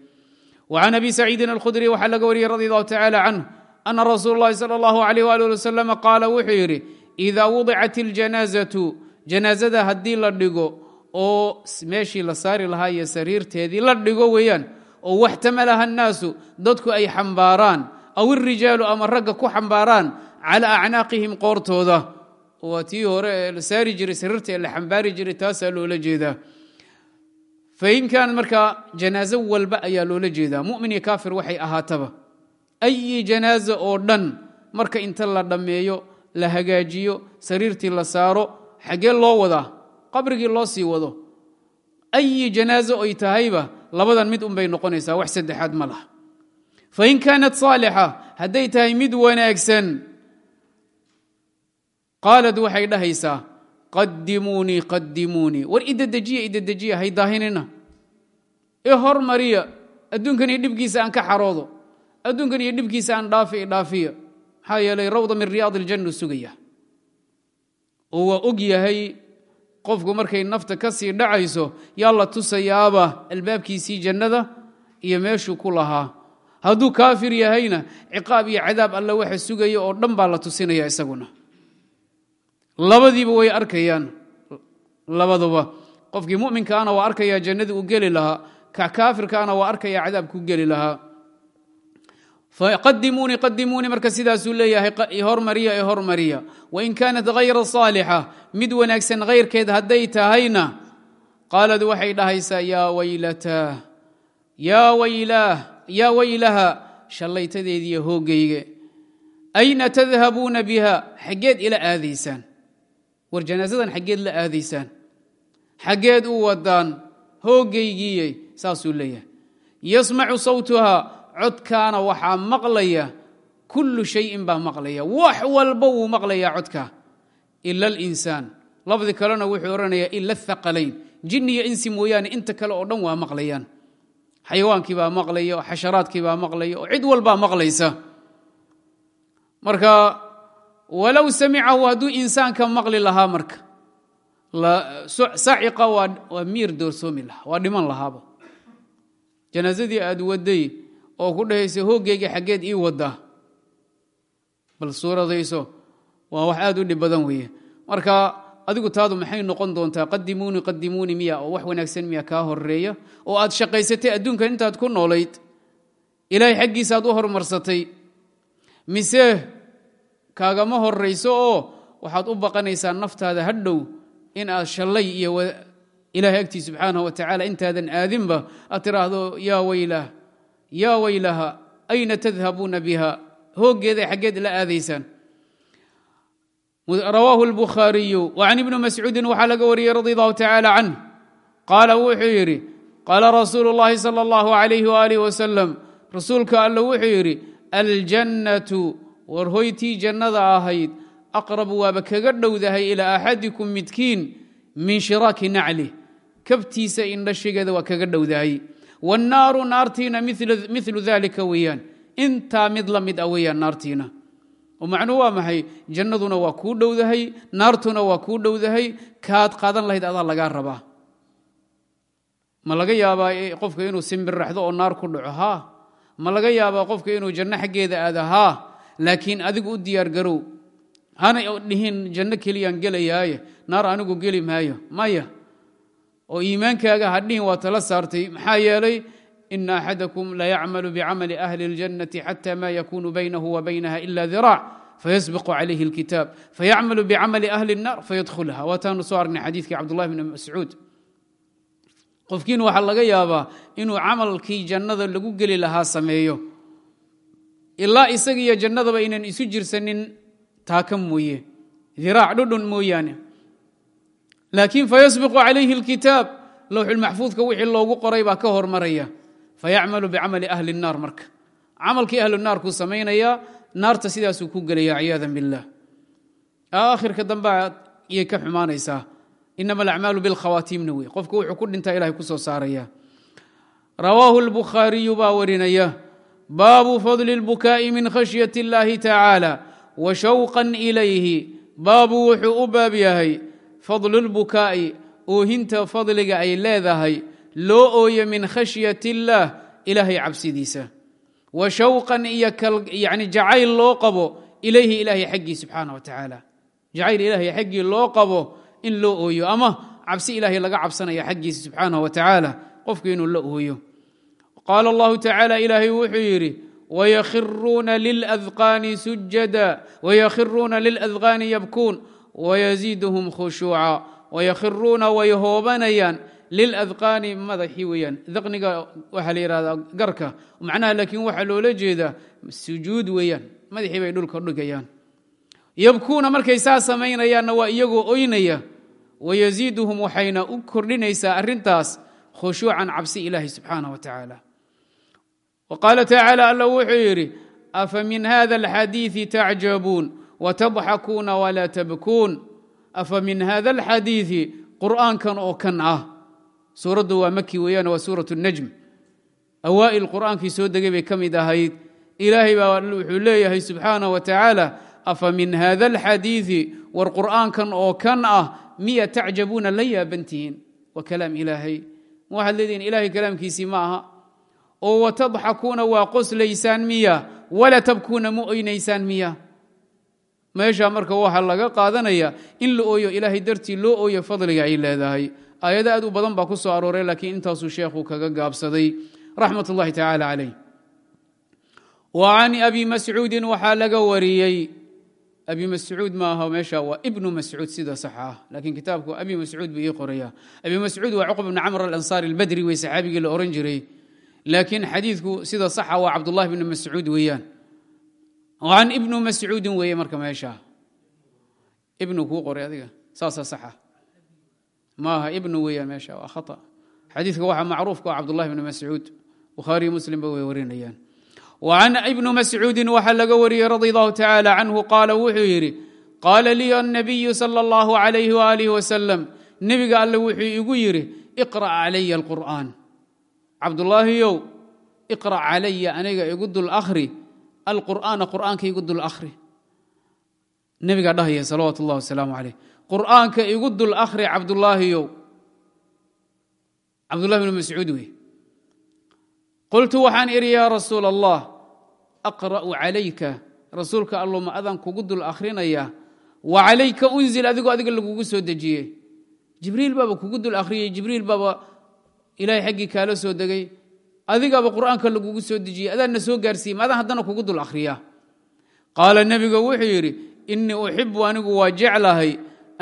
وعn أbي سacيidi الkhdري waxaa laga wariyey radي الlه taعالى cnه أna rasuul الlahi slى الlه عليه وaلي وsلم qaala wuxuu yidhi إida wضcat الجanاaزaةu جanاazada haddii la dhigo oo meeshii la saari lahaa iyo sariirteedii la dhigo weeyaan oo waxtamalaha الnaasu dadku ay xambaaraan aw الrijaalu ama ragga ku xambaaraan calى acnaaqihim qoortooda waa tii hore la saari jiray sariirta ee la xambaari jiray taasaa loola jeedaa fain kaanat markaa janaazo walba ayaa loola jeedaa mumin iyo kaafir waxay ahaataba ayi janaazo oo dhan marka inta la dhammeeyo la hagaajiyo sariirtii la saaro xaggee loo wadaa qabrigii loo sii wado ayi janaazo ay tahayba labadan mid unbay noqonaysaa wax saddexaad ma laha fain kaanat saalixa hadday tahay mid wanaagsan qaalad waxay dhahaysaa qadimuunii qadimuunii war idedejiya idedejiya hay daahinina ee hormariya adduunkan iyo dhibkiisa aan ka xaroodo. Adduunkan iyo dhibkiisa aan dhaafi dhaafiya maxaa yeelay rawda min riyaad iljannu sugaya. Oo waa og yahay qofku markay nafta ka sii dhacayso yaa la tusayaaba albaabkiisii jannada iyo meeshuu ku lahaa. Hadduu kaafir yahayna ciqaab iyo cadaab alle waxa sugaya oo dhan baa la tusinaya isaguna labadiiba way arkayaan. Labaduba qofkii muminkaana waa arkaya jannadii uu geli lahaa ka kaafirkaana waa arkaya cadaabku geli lahaa. Qadimuunii qadimuunii marka sidaasuu leeyahay hormariya ee hormariya. Wain kaanat hayra saalixa mid wanaagsan hayrkeed hadday tahayna qaalad waxay dhahaysaa yaa waylaha shallaytadeediiyo hoogayge ayna tadhabuuna biha xaggeed ila aadaysaan war janaasadan xaggeed la aadaysaan. Xaggeed u wadaan hoogaygiiye saasuu leeyahay. Yasmacu sawtuhaa codkaana waxaa maqlaya kullu shayin baa maqlaya. Wax walba wuu maqlayaa codkaa ila alinsaan. Lafdi kalena wuxuu odhanayaa ila athaqalayn jinni iyo insi mooyaane inta kale oo dhan waa maqlayaan. Xayawaankii baa maqlaya oo xasharaadkii baa maqlaya oo cid walbaa maqlaysa. Marka walow samicahu hadduu insaanka maqli lahaa marka. Saciqa waa miir doorsoomi lahaa waa dhiman lahaaba. Janaasadii aad waday oo ku dhahaysa hoogayga xaggeed ii wadaa bal suuradayso waa wax aad u dhib badan weeye. Marka adigu taadu maxay noqon doontaa? Qadimuuni qadimuuni miya oo wax wanaagsan miya kaa horreeya oo aad shaqaysatay adduunkan intaad ku noolayd. Ilaahay xaggiisa aad u horumarsatay mise kaagama horayso oo waxaad u baqanaysaa naftaada hadhow in aad shallay iyo ilaahay agtii subxaanahu wa tacaala intaadan aadinba aad tiraahdo yaa weylah yaa weylaha ayna tadhabuuna biha? Hooggeeday xaggeed la aadaysaan rawaahu lbukhaariyu wa can ibni mascuudin waxaa laga wariyey radi allahu tacaala canh qaala wuxuu yidhi qaala rasuulu llahi sala allahu alayh waalih wasalam rasuulka alle wuxuu yidhi aljannatu war hoytii jannada ahayd aqrabu waaba kaga dhowdahay ilaa axadikum midkiin min shiraaki naclih kabtiisa indhashigeeda waa kaga dhowdahay. Wannaaru naartiina milu dalika weeyaan. Intaa mid la mid a weeyaan naartiina. Oo macnuhu waa maxay? Jannaduna waa kuu dhowdahay naartuna waa kuu dhowdahay kaad qaadan lahayd adaa lagaa rabaa. Ma laga yaabaa qofka inuu simbirraxdo oo naar ku dhaco haa? Ma laga yaabaa qofka inuu janno xaggeeda aada haa laakiin adigu u diyaargarow hana dhihin janno keliyaan gelayaaye naar anigu geli maayo maya oo iimaankaaga hadhihin waa tala saartay maxaa yeelay ina axadakum layacmalu bicamali ahli اljannati xata ma yakunu baynahu wa baynaha ila diraac fayasbiqu calayhi اlkitaab fayacmalu bicamali ahli الnar fayadkhulha waataanu soo arnay xadiidkii cabdullahi bni mascuud qofkiina waxaa laga yaabaa inuu camalkii jannada lagu geli lahaa sameeyo ilaa isaga iyo jannadaba aynan isu jirsanin taaka mooye diraac dhudhun mooyaane laakiin fayasbiqu calayhi اlkitaab lowxulmaxfuudka wixii loogu qoray baa ka hormaraya fayacmalu bicamali ahli الnaar marka camalkii ahlu naarkuu samaynayaa naarta sidaasuu ku gelaya ciyaada biاllah aakhirka dambe iyay ka xumaanaysaa inama alacmaalu bilkhawaatiimna wey qofku wuxuu ku dhintaa ilahay ku soo saaraya rawaahu اlbukhaariyu baa warinaya baabu fadli اlbukaa'i min khashyaة اllahi tacaala wa shawqan ilayhi baabu wuxuu u baab yahay fadlu اlbukaa'i oohinta fadliga ay leedahay loo ooyo min khashyat اllaah ilaahay cabsidiisa wa shawqan iyo yani jacayl loo qabo ilayhi ilaahay xaggii subxaanah wa tacaala jacayl ilaahay xaggii loo qabo in loo ooyo ama cabsi ilaahay laga cabsanaya xaggiisa subxaanah wa tacaala qofku inuu la ooyo qaala allahu tacaala ilaahay wuxuu yidhi wayakhiruuna liladqaani yabkuun wayaziiduhum khushuuca wayakhiruuna way hoobanayaan liladqaani madaxii weeyaan daqniga waxaa la yidhahdaa garka macnaha laakiin waxaa loola jeedaa sujuud weeyaan madaxii bay dhulka dhigayaan yabkuuna markay saa samaynayaanna waa iyagoo oynaya wayaziiduhum waxayna u kordhinaysaa arintaas khushuucan cabsi ilaahi subxaanah wa tacaala qaala tacaala alla wuxuu yidhi afa min hada alxadiidi tacjabuun watadxakuuna walaa tabkuun? Afa min hada alxadiidi qur'aankan oo kan ah. Suuraddu waa maki weeyaan waa suurat najm. Awaa'il qur'aankii soo degay bay ka mid ahayd. Ilaahay baa wuxuu leeyahay subxaanah wa tacaala afa min hada alxadiidi war qur'aankan oo kan ah miya tacjabuuna la oo watadxakuuna waa qoslaysaan miya wala tabkuuna ma oynaysaan miya. Meeshaa marka waxaa laga qaadanaya in la ooyo ilaahay dartii loo ooyo fadliga ay leedahay. Aayado aad u badan baa ku soo arooray laakiin intaasuu sheekhu kaga gaabsaday. Raxmat ullahi tacaala calayh wa can abi mascuudin waxaa laga wariyey. Abi mascuud maaha meesha waa ibnu mascuud sida sax ah. Laakiin kitaabku abi mascuud buu ii qoraya abi mascuud waa cuqb bn camr alansaari albadri wey saxaabigii la ohan jiray laakiin xadiidku sida saxa waa cabdulahi bn mascuud weeyaan. An ibnu mascuudi weeye marka meeshaa ibnu kuu qoray adiga saasa saxa. Maaha ibnu weeyaan meesha waa khaa xadiidka waxaa macruufka oo cabdulahi bn mascuud. Bukhaariyo muslimba way warinayaan. An ibnu mascuudin waxaa laga wariyey radi allahu tacaala canhu qaala wuxuu yidhi qaala lii annabiyu sal اllahu alayh waalih wasalam nebiga alle wuxuu igu yidhi iqra' calaya alqur'an cabdulaahiyow iqra calaya aniga igu dul akhri alqur'aana qur'aanka igu dul akhri. Nebigaa dhahaya salawaat ullahi wasalaamu calayh. Qur'aanka igu dul akhri cabdulaahiyow cabdullahi bnu mascuud wey qultu waxaan idhi yaa rasuul allah aqra'u calayka. Rasuulka alluma adaan kugu dul akhrinaya. Wa calayka unzil adigoo adiga lagugu soo dejiyey. Jibriil baaba kugu dul akhriyey jibriil baaba ilahay xaggii kaala soo degay adigaaba qur'aanka lagugu soo dejiyey adaana soo gaarsiiye maadaan haddana kugu dul ahriya qaala nebiga wuxuu yidhi innii uxibu anigu waa jeclahay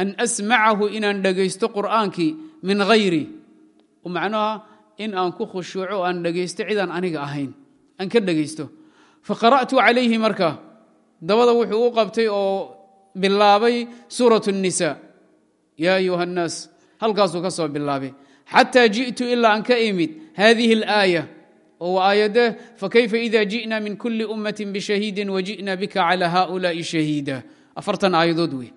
an asmacahu inaan dhegaysto qur'aankii min hayri macnaha in aan ku khushuuco aan dhegaysto cidaan aniga ahayn aan ka dhegaysto faqara'tu calayhi marka dabada wuxuu u qabtay oo bilaabay suurat nisa yaa ayuha nnaas halkaasuu ka soo bilaabay xataa ji'tu ilaa aan ka imid hadihi اlآaية oo aayade fakayfa ida ji'na min kuli ummati bishahiidi waji'na bika calى haؤulaaءi shahiida afartan aayadood wey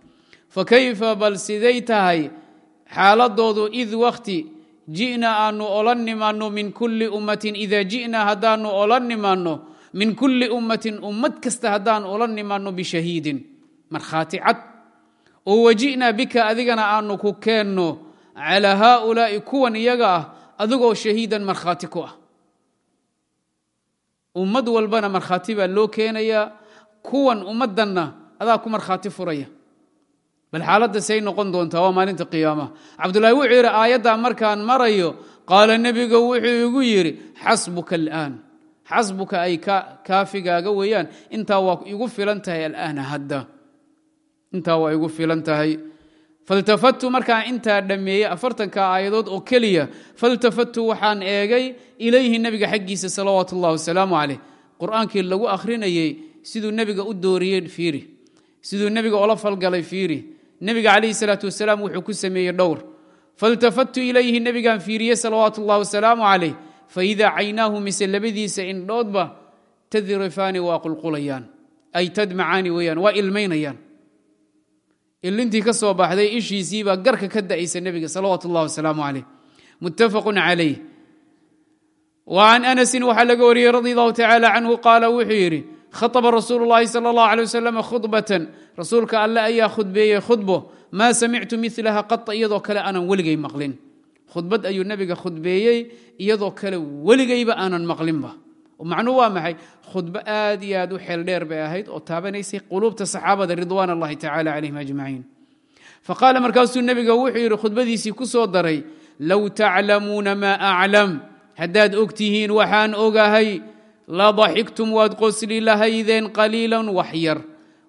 fakayfa bal siday tahay xaaladoodu id wakti ji'na aanu ola nimaanno min kulli ummatin ida ji'na haddaanu ola nimaanno min kulli ummatin ummad kasta haddaanu ola nimaanno bishahiidin markhaati cad oo waji'naa bika adigana aanu ku keenno calaa haaulaa'i kuwan iyaga ah adigoo shahiidan markhaati ku ah. Ummad walbana markhaati baa loo keenayaa kuwan ummaddanna adaa ku markhaati furaya. Bal xaaladda say noqon doontaa waa maalinta qiyaamaha. Cabdulahi wuxuu yidhi aayaddaa markaan marayo qaala nebiga wuxuu igu yidhi xasbuka al'aan. Xasbuka ay kaafigaaga weeyaan intaa waa igu filan tahay alaana hadda. Intaa waa igu filan tahay faltafatu markaan intaa dhammeeyey afartanka aayadood oo keliya faltafatu waxaan eegay ilayhi nebiga xaggiisa salawaatu ullahi wasalaamu caleyh qur'aankii lagu akhrinayey siduu nebiga u dooriyey fiiri siduu nebiga ola falgalay fiiri. Nebiga calayhi salaatu wasalaam wuxuu ku sameeyey dhowr. faltafatu ilayhi nebigaan fiiriye salawaatu ullahi wasalaamu calayh faidaa caynaahu mise labadiisa indhoodba tadrifaani waa qulqulayaan ay tadmacaani weeyaan waa ilmaynayaan ilintii ka soo baxday ishiisiibaa garka ka da'aysa nebiga salawaatu ullahi wasalaamu calayh muttafaqun calayh wa can anasin waxaa laga wariyey radi allahu tacaala canhu qaala wuxuu yidhi khaطba rasuulu اllahi salى اllah alيه wasalam khudbatan rasuulka alle ayaa khudbeeyey khudbo maa samictu milaha qaa iyadoo kale aanan weligay maqlin khudbad ayuu nebiga khudbeeyey iyadoo kale weligayba aanan maqlinba macnuu waa maxay? Khudbo aad iyo aad u xeel dheer bay ahayd oo taabanaysay quluubta saxaabada ridwaan اllahi tacala calayhim ajmaciin. Faqaala markaasuu nebiga wuxuu yidhi khudbadiisii ku soo daray low taclamuuna maa aclam haddaad og tihiin waxaan ogahay la daxiktum waad qosli lahaydeen qaliilan wax yar.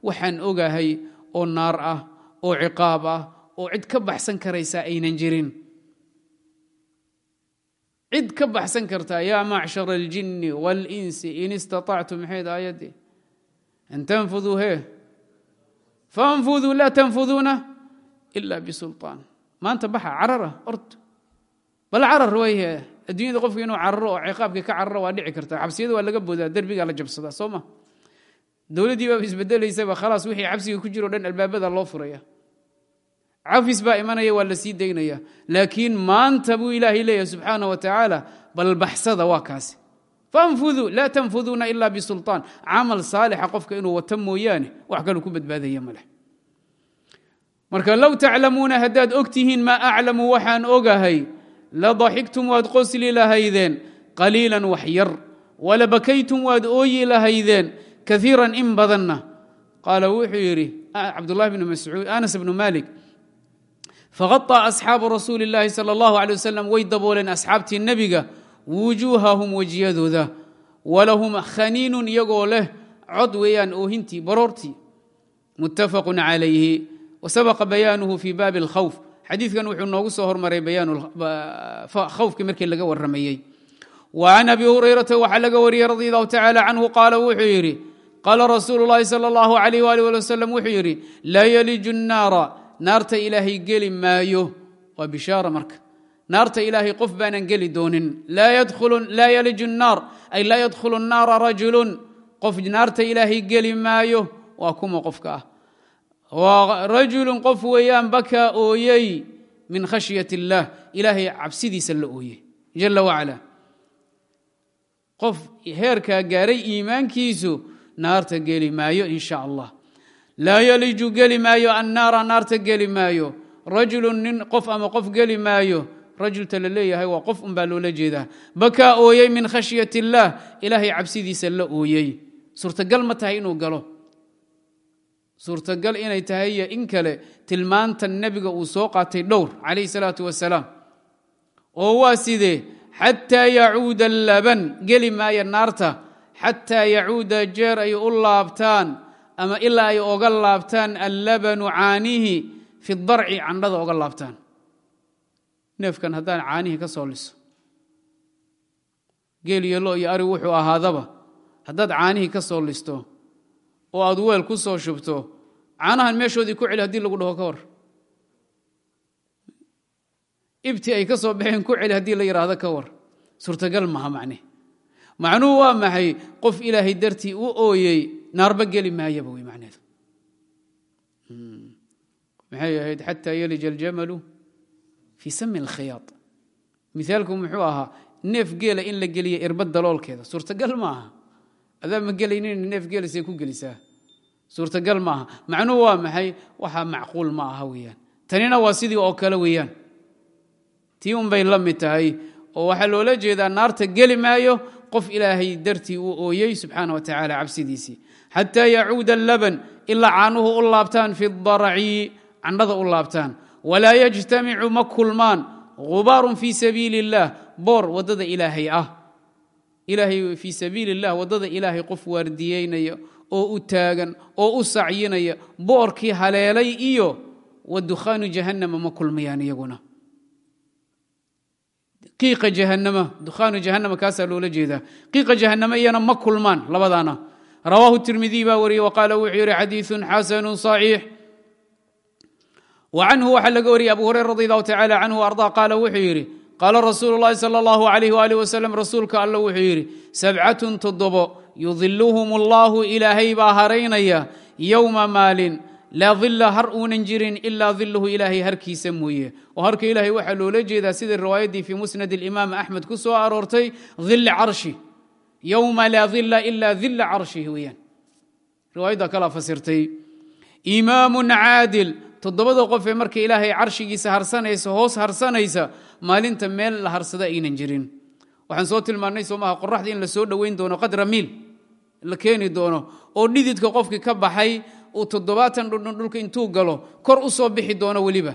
Waxaan ogahay oo naar ah oo ciqaab ah oo cid ka baxsan karaysaa aynan jirin cid ka baxsan kartaa yaa macshara aljinni waalinsi in istaطactum maxayd aayaddii an tanfuduu hee faanfuduu laa tanfuduuna ila bisulطaan maanta baxa carara ord bal carar wayhe adduunyada qofka inuu cararo oo ciqaabkii ka cararo waa dhici karta xabsiyada waa laga boodaa derbigaa la jabsadaa soo ma? Dowladdii baaba isbedelaysaba khalaas wixii xabsiga ku jiro dhan albaabada loo furaya cafis baa imanaya waa la sii daynaya laakiin maanta buu ilaahay leeyahay subxaana wa tacaala bal baxsada waa kaasi. Fanfuduu laa tanfuduuna ila bisulطaan camal saalixa qofka inuu wato mooyaane wax kaluu ku badbaadaya maleh marka low taclamuuna haddaad og tihiin maa aclamu waxaan ogahay la daxigtum waad qosli lahaydeen qaliilan wax yar. Wala bakaytum waad ooyi lahaydeen kaiiran in badanna. Qaala faqaطa asxaabu rasuuli اllahi salى اllahu alيه wasalam way dabooleen asxaabtii nebiga wujuuhahum wejiyadooda walahum khaniinun iyagoo leh cod weeyaan oohintii baroortii muttafaqu calayhi wasabaqa bayaanuhu fi baabi اlkhawf xadiidkan wuxuu noogu soo hormaray bayaankhawfkii markii laga waramayey wa can abi hurayrata waxaa laga wariyey radi allahu tacala canhu qaala wuxuu yidhi qaala rasuulu llahi salى اllahu alayh ali ali wasalam wuxuu yidhi laa yaliju nnaara naarta ilaahay geli maayo. Waa bishaara marka. Naarta ilaahay qof baanan geli doonin. Laa yaliju naar. Ay laa yadkhulu naara rajulun. Qof naarta ilaahay geli maayo waa kuma qofka ah. Waa rajulun qof weeyaan bakaa ooyey min khashyat illaah ilaahay cabsidiisa la ooye jala wacala qof heerkaa gaaray iimaankiisu naarta geli maayo in sha allah laa yaliju geli maayo annaara naarta geli maayo. Rajulun nin qof ama qof geli maayo. Rajulta la leeyahay waa qof unbaa loola jeedaa. Bakaa ooyey min khashyat اllaah ilaahay cabsidiisa la ooyey. Suurtagal ma tahay inuu galo. Suurtagal inay tahay in kale tilmaanta nebiga uu soo qaatay dhowr calayh salaatu wasalaam oo waa sidee? Xataa yacuuda laban geli maaya naarta. Xataa yacuuda jeer ay u laabtaan ama ilaa ay oga laabtaan allabanu caanihi fi darci candhada oga laabtaan. Neefkan haddaan caanihii ka soo liso. Geel iyo lo iyo ari wuxuu ahaadaba haddaad caanihii ka soo listo oo aad weel ku soo shubto caanahan meeshoodii ku celi haddii lagu dhaho ka war ibti ay ka soo baxeen ku celi haddii la yidhaahdo ka war suurtagal maha macne. Macnuhu waa maxay? Qof ilaahay dartii u ooyey naarba geli maayaba wey macneedu maxay ahayd xataa yalija aljamalu fii sami alkhiyaad. Mithaalku muxuu ahaa neef geela in la geliya irbad daloolkeeda. Suurtagal ma aha. Adaa ma gelaynin neef geelasay ku gelisaa. Suurtagal ma aha. Macnuhu waa maxay? Waxaa macquul ma aha weeyaan. Tanina waa sidii oo kale weeyaan. Tii unbay la mid tahay oo waxaa loola jeedaa naarta geli maayo qof ilaahay dartii uu ooyey subxaana wa tacaala cabsidiisii xataa yacuuda allaban ilaa caanuhu u laabtaan fi darci candhada u laabtaan walaa yajtamicu ma kulmaan gubaarun fii sabiili اllah boor waddada ilaahay ah fii sabiili اllah waddada ilaahay qof waardiyeynaya oo u taagan oo u sacyinaya boorkii haleelay iyo wa dukhaanu jahannama ma kulmayaan iyaguna qiiqa jahanama dukhaanu jahanama kaasaa loola jeedaa qiiqa jahanama iyana rawaahu tirmidiy baa wariyey waqaala wuxuu yidhi xadiiثun xasanu صaxiix wa canhu waxaa laga wariyey abu hurayra radi allahu tacala canhu arda qaala wuxuu yidhi qaala rasuulu اllahi salى اllahu alayh waalih wasalam rasuulka alla wuxuu yidhi sabcatun toddobo yudiluhum allahu ilaahay baa haraynaya yowma maalin laa dila har uunan jirin ilaa diluhu ilaahay harkiisa mooye oo harka ilaahay waxaa loola jeedaa sidai riwaayaddii fii musnad imaam axmed ku soo aroortay dili carshi yowma laa dila ila dila carshihi weyaan riwaayadda kalaa fasirtay imaamun caadil toddobada qof ee marka ilaahay carshigiisa harsanaysa hoos harsanaysa maalinta meel la harsada aynan jirin waxaan soo tilmaannay soo maaha qoraxda in la soo dhoweyn doono qadra miil la keeni doono oo dhididka qofkii ka baxay uu toddobaatan dhundhun dhulka intuu galo kor u soo bixi doono weliba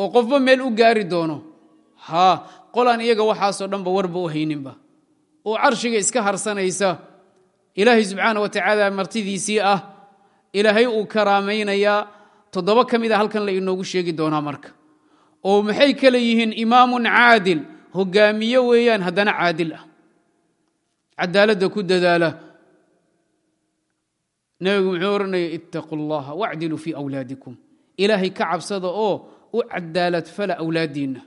oo qofba meel u gaari doono haa qolaan iyaga waxaasoo dhanba warba u hayninba oo carshiga iska harsanaysa. Ilaahay subxaana wa tacaala martidiisii ah ilaahay uu karaamaynayaa toddoba ka mid a halkan la inoogu sheegi doonaa marka. Oo maxay kale yihiin imaamun caadil? Hogaamiye weeyaan haddana caadil ah. Cadaaladda ku dadaala. Nebigu muxuu ohanaya ittaquu اllaha wacdiluu fii awlaadikum. Ilaahay ka cabsada oo u cadaalad fala awlaadiinna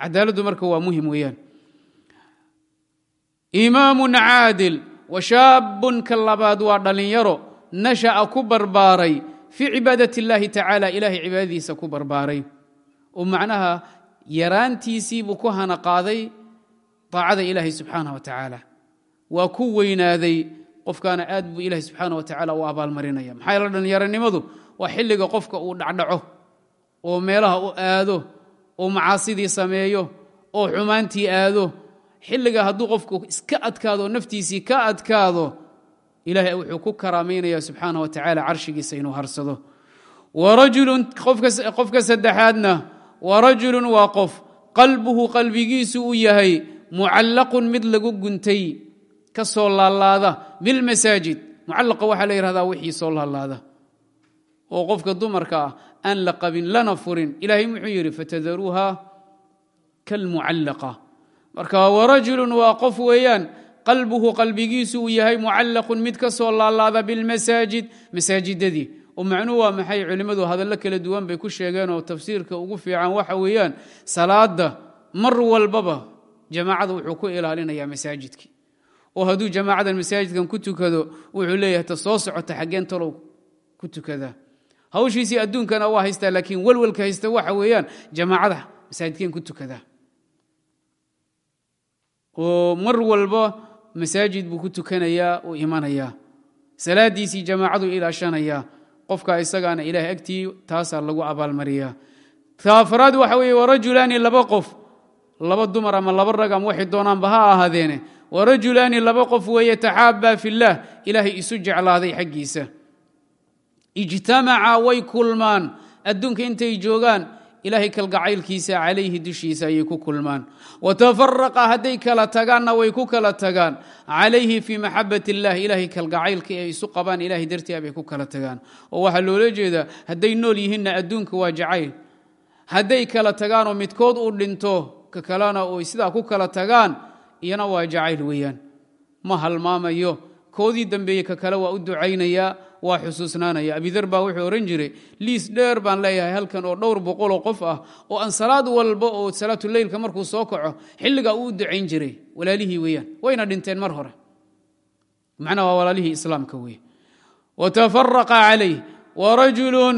cadaaladdu marka waa muhiim weeyaan imaamun caadil wa shaabun ka labaad waa dhallinyaro nasha'a ku barbaaray fii cibaadat اllahi tacaala ilahay cibaadadiisa ku barbaaray. Oo macnaha yaraantiisiibuu ku hana qaaday daacada ilaahay subxaanah wa tacaala. Waa ku weynaaday qofkaana aad buu ilahay subxaana wa tacaala u abaalmarinaya. Maxaa yeele dhallinyaronimadu waa xilliga qofka uu dhacdhaco oo meelaha u aado oo macaasidii sameeyo oo xumaantii aado xilliga hadduu qofku iska adkaado naftiisii ka adkaado ilahay wuxuu ku karaamaynaya subxaana wa tacaala carshigiisa inuu harsado. Qofka saddexaadna warajulun waa qof. Qalbuhu qalbigiisu uu yahay mucallaqun mid lagu guntay ka soo laalaada. Bilmasaajid mucallaqa waxaa la yidhahdaa wixii soo laalaada. Oo qofka dumarka ah aan la qabin lana furin. Ilaahay muxuu yidhi fatadaruuha kalmucallaqa marka warajulun waa qof weeyaan qalbuhu qalbigiisu uu yahay mucallaqun mid ka soo laalaada bilmasaajid masaajidadii oo macnuhu waa maxay? Culimmadu hadallo kala duwan bay ku sheegeen oo tafsiirka ugu fiican waxa weeyaan salaada mar walbaba jamaacada wuxuu ku ilaalinayaa masaajidkii. Oo hadduu jamaacadan masaajidkan ku tukado wuxuu leeyahay ta soo socota xaggeen talow ku tukada. Hawshiisii adduunkana waa haystaa laakiin welwelka haysta waxa weeyaan jamaacada masaajidkeen ku tukada oo mar walba masaajid buu ku tukanayaa uu imanayaa salaadiisii jamaacadu ilaashanayaa qofka isagaana ilahay agtii taasaa lagu abaalmariyaa. Taafaraad waxa weeye warajulaani laba qof. Laba dumar ama laba rag ama waxay doonaanba ha ahaadeene warajulaani laba qof weeye taxaabaa fillaah ilaahay isu jeclaaday xaggiisa. Ijtamaca way kulmaan. Adduunka intay joogaan ilahay kalgacaylkiisa calayhi dushiisa ayay ku kulmaan. Watafaraqa hadday kala tagaanna way ku kala tagaan. Calayhi fii maxabat illah ilahay kalgacaylka ay isu qabaan ilahay dartii bay ku kala tagaan. Oo waxaa loola jeedaa hadday nool yihiinna adduunka waa jacayl. Hadday kala tagaanoo midkood uu dhinto ka kalena oy sidaa ku kala tagaan iyana waa jacayl weeyaan. Ma halmaamayo. Koodii dambeeye ka kale waa u ducaynayaa waa xusuusnaanaya. Abidar baa wuxuu ohan jiray liis dheer baan leeyahay halkan oo dhowr boqoloo qof ah oo aan salaad walba oo salaatuleylka markuu soo kaco xilligaa uu ducayn jiray. Walaalihii weeyaan wayna dhinteen mar hore. Macnaa waa walaalihii islaamka weye watafaraqa calayh warajulun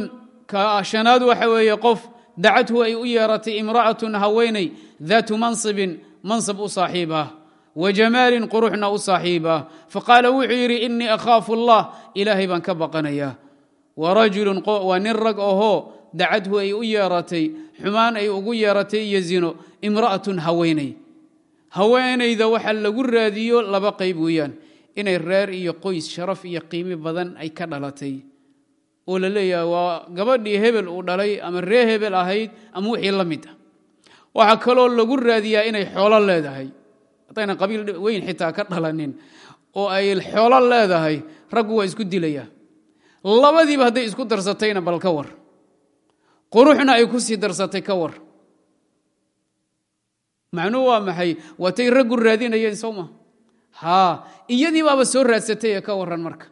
ka shanaad waxa weeye qof dacadhu ay u yeeratay imra'atun haweenay daatu mansibin mansab u saaxiib ah wjamaalin quruxna u saaxiib ah faqaala wuxuu yidhi inii akhaafu allah ilaahay baan ka baqanayaa warajulun waa nin rag ahoo dacadhu ay u yeeratay xumaan ay ugu yeeratay iyo zino imra'atun haweenay haweenayda waxa lagu raadiyo laba qayb weeyaan inay reer iyo qoys sharaf iyo qiimi badan ay ka dhalatay oo la leeyahay waa gabadhii hebel uu dhalay ama ree hebel ahayd ama wixii lagu raadiyaa inay xoolo leedahay haddaynan qabiil weyn xitaa ka dhalanin oo ay xoolo leedahay raggu waa isku dilayaa labadiiba hadday isku darsatayna bal ka war. Quruxna ay ku sii darsatay ka war. Macnuhu waa maxay? Waatay raggu raadinayeen sowma haa iyadii baaba soo raadsatay ee ka waran marka.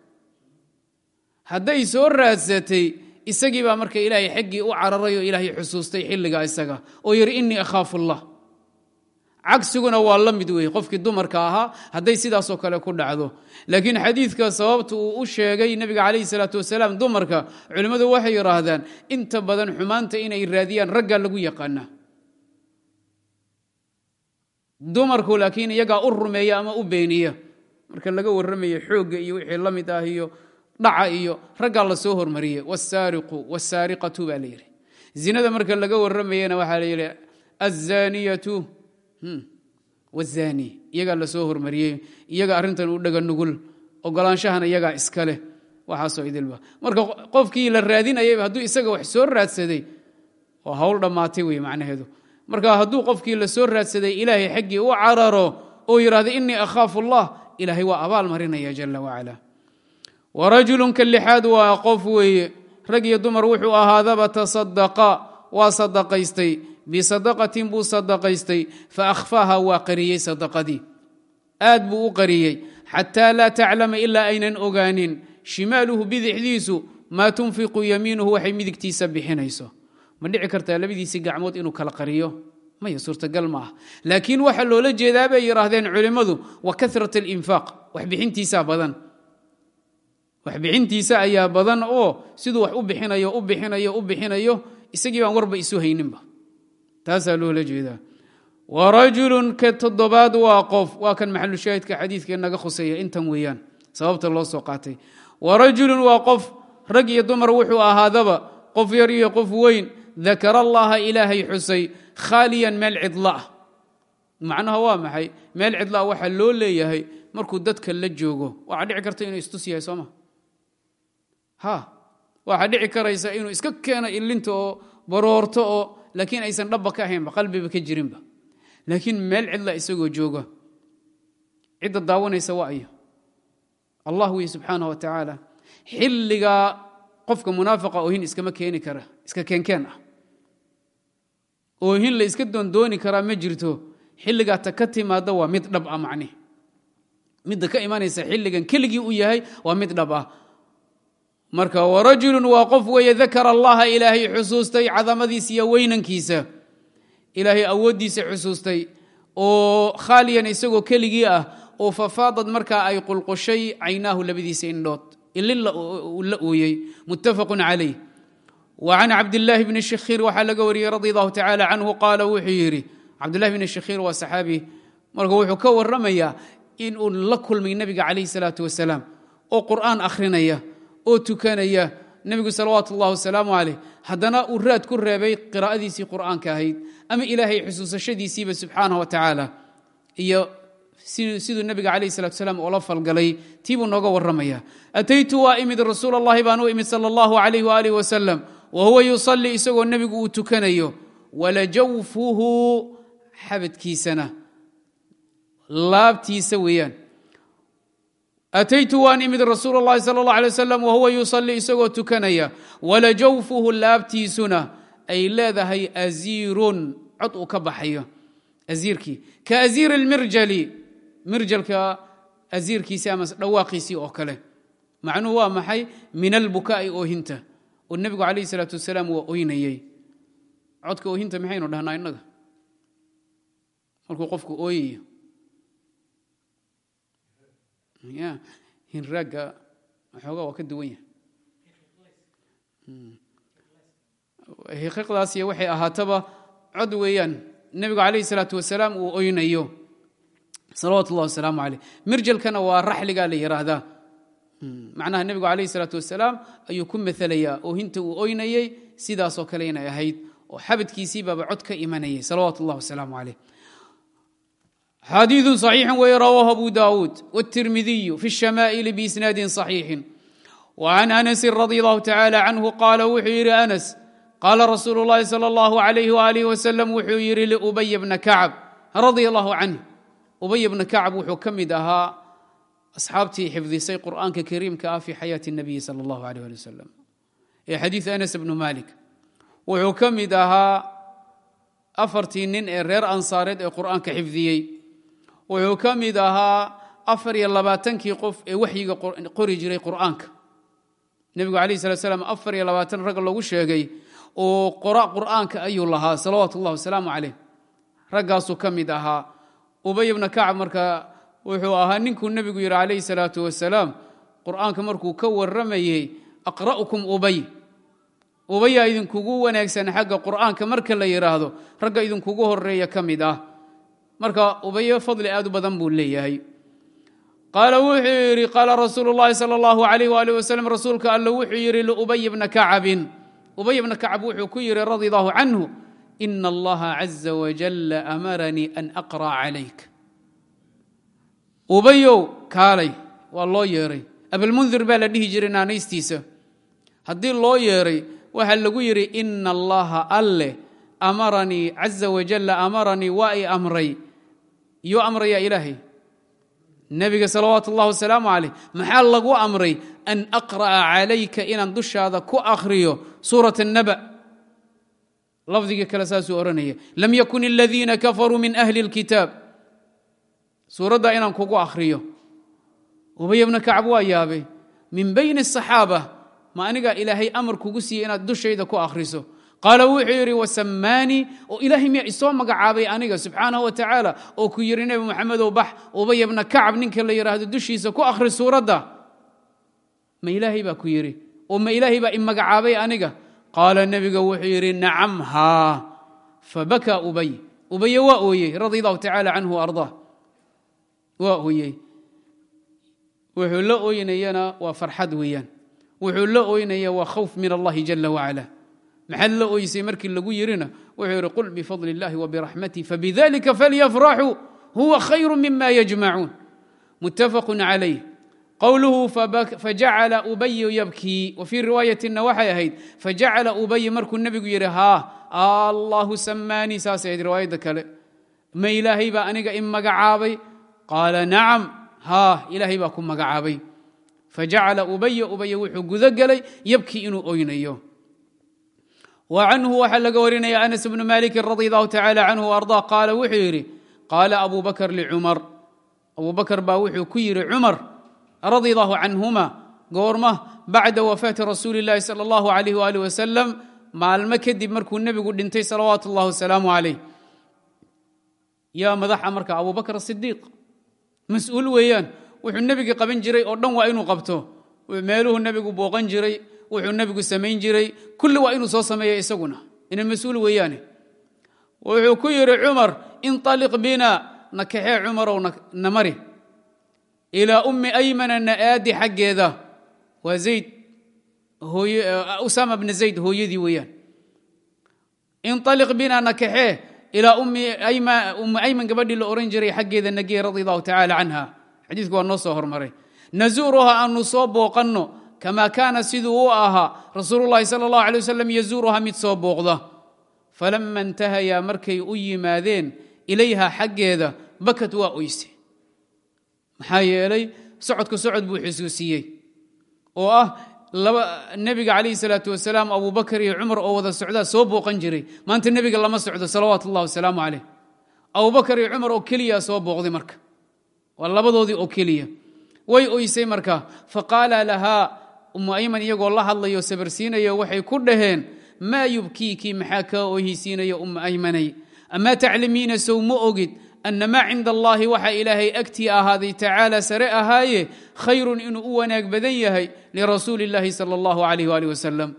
Hadday soo raadsatay isagii baa marka ilaahay xaggii u cararay oo ilaahay xusuustay xilligaa isaga oo yidhi innii akhaafu allah cagsiguna waa la mid weeye. Qofkii dumarka ahaa hadday sidaasoo kale ku dhacdo. Laakiin xadiidka sababta uu u sheegay nebiga calayhi salaatu wasalaam dumarka culimmadu waxay yidhaahdaan inta badan xumaanta inay raadiyaan raggaa lagu yaqaana. Dumarku laakiin iyagaa u rumeeya ama u beeniya. Marka laga warramayo xoogga iyo wixii la mid ah iyo dhaca iyo raggaa la soo hormariyey wasaariqu wasaariqatu baa la yidhi. Zinada marka laga warramayana waxaa la yidhi azaniyatu wazani. Iyagaa la soo hormariyey. Iyaga arrintan u dhaga nugul. Ogolaanshahana iyagaa iska leh. Waxaasoo idilba marka qofkii la raadinayayba hadduu isaga wax soo raadsaday oo hawl dhammaatay wey macnaheedu. Marka hadduu qofkii la raadsaday ilaahay xaggii u cararo oo yidhahda innii akhaafu allah ilaahay waa abaal marinaya jala wacala warajulun ka lixaad waa qof weeye. Rag iyo dumar wuxuu ahaadaba tasadaqa waa sadaqaystay bisadaqatin buu sadaqaystay fa akhfaaha waa qariyey sadaqadii aad buu u qariyey xataa laa taclama ilaa aynan ogaanin shimaaluhu bidixdiisu maa tunfiqu yamiinuhu waxay midigtiisa bixinayso ma dhici kartaa labadiisii gacmood inuu kala qariyo maya suurtagal ma ah laakiin waxaa loola jeedaa bay yidhaahdeen culimmadu wa karat alinfaaq wax bixintiisaa badan wax bixintiisa ayaa badan oo siduu wax u bixinayo u bixinayo u bixinayo isagii baan warba isu hayninba taasaa loola jeedaa warajulun ka toddobaad waa qof waa kan maxalushaahidka xadiidka naga khuseeya intan weeyaan sababta loo soo qaatay warajulun waa qof rag iyo dumar wuxuu ahaadaba qof yar iyo qof weyn dakara allaha ilaahay xusay khaaliyan meel cidla ah macnaha waa maxay meel cidla ah waxaa loo leeyahay markuu dadka la joogo waxaa dhici karta inuu istus yahay sooma ha waxaa dhici karaysa inuu iska keeno ilinta oo baroorto oo laakiin aysan dhabba ka ahaynba qalbiba ka jirinba. Laakiin meel cidla isagoo jooga cidda daawanaysa waa ayo. Allah wey subxaanah wa tacaala xilligaa qofka munaafiqa oohin iskama keeni kara iska keenkeen ah. Oohin la iska doondooni karaa ma jirto xilligaa ta ka timaada waa mid dhab ah macnih midda ka imanaysa xilligan keligii u yahay waa mid dhab ah marka warajulun waa qof weeye dakara allaha ilaahay xusuustay cadamadiisa iyo weynankiisa. Ilaahay awooddiisa xusuustay oo khaaliyan isagoo keligii ah oo fafaadad markaa ay qulqushay caynaahu labadiisa indhood. Ilin la ooyey. Muttafaqun calayh. Wa can cabdillaahi bni shakhiir waxaa laga wariyey radi allahu tacaala canhu qaala wuxuu yidhi cabdillahi bni shakhiir waa saxaabi marka wuxuu ka warramayaa inuu la kulmay nebiga calayhi salaatu oo tukanaya nebigu salawaatu ullahi wasalaamu caleyh haddana uu raad ku reebay qiraa'adiisii qur'aanka ahayd ama ilaahay xusuusashadiisiiba subxaanah wa tacaala. Iyo siduu nebiga calayh salatu salaam oola falgalay tiibuu nooga warramaya. Ataytu waa imid rasuul allahi baan u imid sala allahu calayh waaalih wasalam wa huwa yusallii isagoo nebigu uu tukanayo walajawfuhu xabadkiisana laabtiisa weeyaan ataytu waan imid rasuul اllahi salى اllah alay wasalam wahuwa yusalii isagoo tukanaya walajawfuhu laabtiisuna ay leedahay asiirun cod uu ka baxayo asiirkii ka asiir اlmirjali mirjalka asiirkiisii ama dhawaaqiisii oo kale macnuhu waa maxay min albukaa'i oohinta oo nebigu calayh الsalaatu wasalaam waa oynayey codka oohinta maxaynu dhahnaa innaga markuu qofku ooyayo ya hinraagga waxoogaa waa ka duwan yahay. Hiqiqdaasiy waxay ahaataba cod weeyaan. Nebigu calayhi salaatu wasalaam uu oynayo. Salawaatu ullahi wasalaamu caleyh mirjalkana waa raxligaa la yidhaahdaa macnaha nebigu calayhi salaatu wasalaam ayuu ku maalayaa oohinta uu oynayey sidaasoo kale inay ahayd. Oo xabadkiisii baaba cod ka imanayay. Salawaatu ullahi wasalaamu caleyh xadiiث صaxiix wey rawaahu abu dawuud wالtirmidiyu fi الshama'il biisnaadi صaxiixi وcan anasi radi اllahu tacalى canhu qaala wuxuu yidhi anas qaala rasuulu اllahi salى اllahu عalayh walih waslm wuxuu yidhi liubay bna kacb radi allahu canh ubay bna kacb wuxuu ka mid ahaa asxaabtii xifdisay qur'aanka kariimka ah fi xayaati الnabiyi salى اllahu alيh ali waslm ee xadiiث anas bnu malik wuxuu ka mid ahaa afartii nin ee reer ansaareed ee qur'aanka xifdiyey wuxuu ka mid ahaa afar iyo labaatankii qof ee waxyiga qori jiray qur'aanka. Nebigu alayh salat slam afar iyo labaatan rag lagu sheegay oo qora qur'aanka ayuu lahaa salawaatu wasalaamu caleyh raggaasuu ka mid ahaa. Ubay bna kacab marka wuxuu ahaa ninkuu nebigu yidhi calayhi salaatu wasalaam qur'aanka markuu ka warramayey aqra'ukum ubay. Ubayaa idinkugu wanaagsan xagga qur'aanka marka la yidhaahdo ragga idinkugu horreeya ka mid ah marka ubayo fadli aad u badan buu leeyahay. Qaala wuxuu yidhi qaala rasuulu llahi sal allahu alayh waalih wasalam rasuulka alla wuxuu yidhi liubay bna kacabin. Ubay bna kacab wuxuu ku yidhi radi allahu canhu ina allaha caza wajalla amaranii an aqra'a calayk. Ubayow kaalay waa loo yeeray. Abalmundir baa la dhihi jiray naanaystiisa. Haddii loo yeeray waxaa lagu yidhi ina allaha alle amaranii caza wajalla amaranii waa i amray yuu amraya ilaahay nebiga salawaatu اllah wasalaamu calayh maxaa lagu amray an aqra'a calayka inaan dushaada ku akhriyo suurat الnaba lafdigii kale saasuu odhanaya lam yakun aladiina kafaruu min ahli اlkitaab suuraddaa inaan kugu akhriyo ubay bna kacab waa yaabay min bayni الصaxaaba ma anigaa ilaahay amar kugu siiyey inaad dushayda ku akhriso Qaala wuxuu yidhi wasamaanii oo ilaahay miyaa isoo magacaabay aniga subxaanaه wa tacaala oo ku yidhi nebi moxamedow bax ubay bna kacab ninka la yidhaahdo dushiisa ku akhri suuradda. Ma ilaahay baa ku yidhi oo ma ilaahay baa i magacaabay aniga? Qaala nebiga wuxuu yidhi nacam haa fabakaa ubay. Ubaye waa ooyey radi allahu tacaala canhu ardaa waa ooyey. Wuxuu la ooynayana waa farxad weeyaan. Wuxuu la ooynaya waa khawf min allahi jala wacala maxaad la ooysay markii lagu yirina wuxuu yidhi qul bifadli اllahi wbiraxmatih fabidalika falyafraxuu huwa khayru mima yajmacuun mutafaqu calayh qowluhu fajacala ubayu yabkii wa fii riwaayatina waxay ahayd fajacala ubayi markuu nebigu yidhi haa allahu samaanii saasay ahayd riwaayadda kale ma ilaahay baa aniga i magacaabay qaala nacam haa ilaahay baa ku magacaabay fajacala ubaya ubaya wuxuu gudo gelay yabkii inuu oynayo wa canhu waxaa laga warinaya anas bnu maliki radi allahu tacala canhu arda qaala wuxuu yidhi qaala abu bakr licumar abu bakr baa wuxuu ku yidhi cumar radi allahu canhuma goorma bacda wafaati rasuuli اllahi salى اllahu alayh wali wasalam maalmo kadib markuu nebigu dhintay salawaatu اllah wasalaamu calayh yaa madaxa marka abu bakr asidiiq mas-uul weeyaan wuxuu nebiga qaban jiray oo dhan waa inuu qabto meeluhu nebigu booqan jiray wuxuu nebigu samayn jiray kulli waa inuu soo sameeya isaguna. Ina mas'uul weeyaane. Wuxuu ku yidhi cumar inطaliq bina na kaxee cumarow na mari. Ilaa ummi aymana na aadi xaggeeda. Waa zayd usama bna zayd hooyadii weeyaan. Inطaliq bina na kaxee. Ilaa ummi ayman gabadhii la ohan jiray xaggeeda nagee radi allahu tacala canha. Xadiidku waa noo soo hormaray. Nazuuruha aanu soo booqanno kama kaana siduu u ahaa rasuulu llahi sala allahu alay wasalam yazuuruha mid soo booqda falama intahayaa markay u yimaadeen ilayha xaggeeda bakad waa oyse maxaa yeelay socodka socod buu xusuusiyey oo ah nebiga calayhi salaatu wasalaam abubakar iyo cumar oo wada socdaa soo booqan jiray maanta nebiga lama socdo salawaatu wasalaamu caleyh abubakar iyo cumar oo keliya soo booqday marka waa labadoodii oo keliya way oysay marka faqaala lahaa umuayman iyagoo la hadlayo sabarsiinayo waxay ku dhaheen maa yubkiiki maxaa kaa oohisiinaya umma aymanay? Amaa taclamiina sow ma ogid annamaa cinda allaahi waxaa ilaahay agtii ahaaday tacaala sare ahaaye khayrun inuu u wanaag badan yahay lirasuuli illaahi sala allahu calayh waali wasalam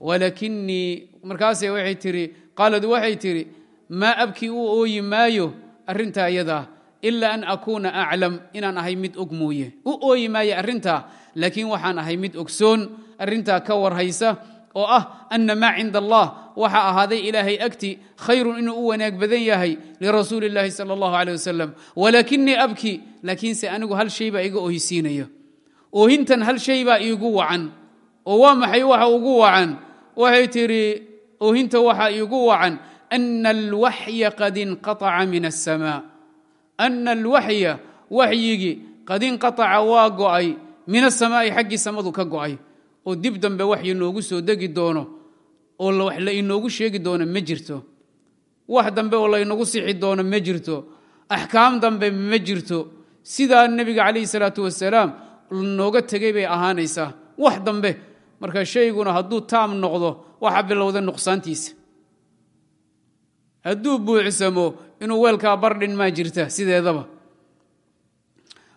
walakinii markaase waxay tihi qaalad waxay tidhi maa abkii u ooyi maayo arrintaa iyada ah ila an akuuna aclam inaan ahay mid og mooye u ooyi maayo arrintaa laakiin waxaan ahay mid ogsoon arrintaa ka warhaysa oo ah ana maa cinda allah waxa ahaaday ilaahay agti khayrun inuu u wanaag badan yahay lirasuuli اllahi salى اllahu alيh wasalam walakinii abki laakiinse anigu hal shay baa iga ohisiinaya oohintan hal shay baa iigu wacan oo waa maxay waxa ugu wacan waxay tidhi oohinta waxa iigu wacan ana alwaxya qad inqaطaca min الsama ana alwaxya waxyigii qad inqaطaca waa go'ay min asamaa'i xaggii samadu ka go'ay oo dib dambe waxyi noogu soo degi doono oo wax la inoogu sheegi doono ma jirto wax dambe oo laynagu sixi doono ma jirto axkaam dambe ma jirto sidaa nebiga calayhi salaatu wasalaam nooga tegey bay ahaanaysaa wax dambe marka shayguna hadduu taam noqdo waxa bilowda nuqsaantiisa inuu weelkaa bardhin maa jirta sideedaba.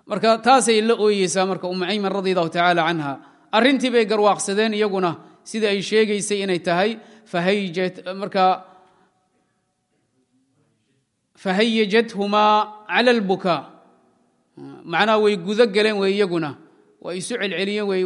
Marka taasay la ooyeysaa marka umu ayman radi allahu tacaala canha arrintii bay garwaaqsadeen iyaguna sida ay sheegaysay inay tahay marka fahayajathumaa cala albukaa. Macnaha way gudo galeen wey iyaguna. Waa isu celceliyeen wey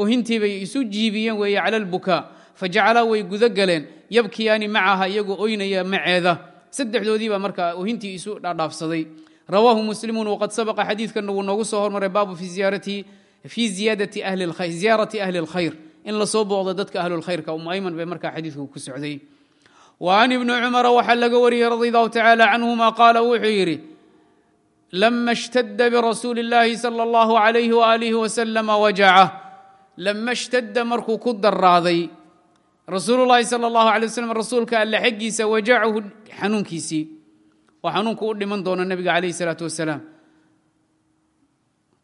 ohintiibay isu jiibiyeen weeye cala albukaa. Fajacalaa way gudo galeen. Yabkiyaani macaha iyagoo oynaya maceeda saddexdoodiibaa marka ohintii isu dhaadhaafsaday rawaahu muslimuun waqad sabaqa xadiidkanna wuu noogu soo hormaray baabu fii ziyaarati ahli اlkhayr in lasoo booqdo dadka ahlulkhayrka umu ayman bay markaa xadiidku ku socday wa can ibni cumara waxaa laga wariyey radi allahu tacaala canhuma qaala wuxuu yidhi lama اshtada birasuuli اllahi salى اllahu alayh waalih wasalama wajaca lama اshtada markuu ku daraaday rasuululahi sal اlahu alay waslm rasuulka all xaggiisa wajacahu xanuunkiisii. Oo xanuunku u dhiman doono nebiga alayh salaau wasalaam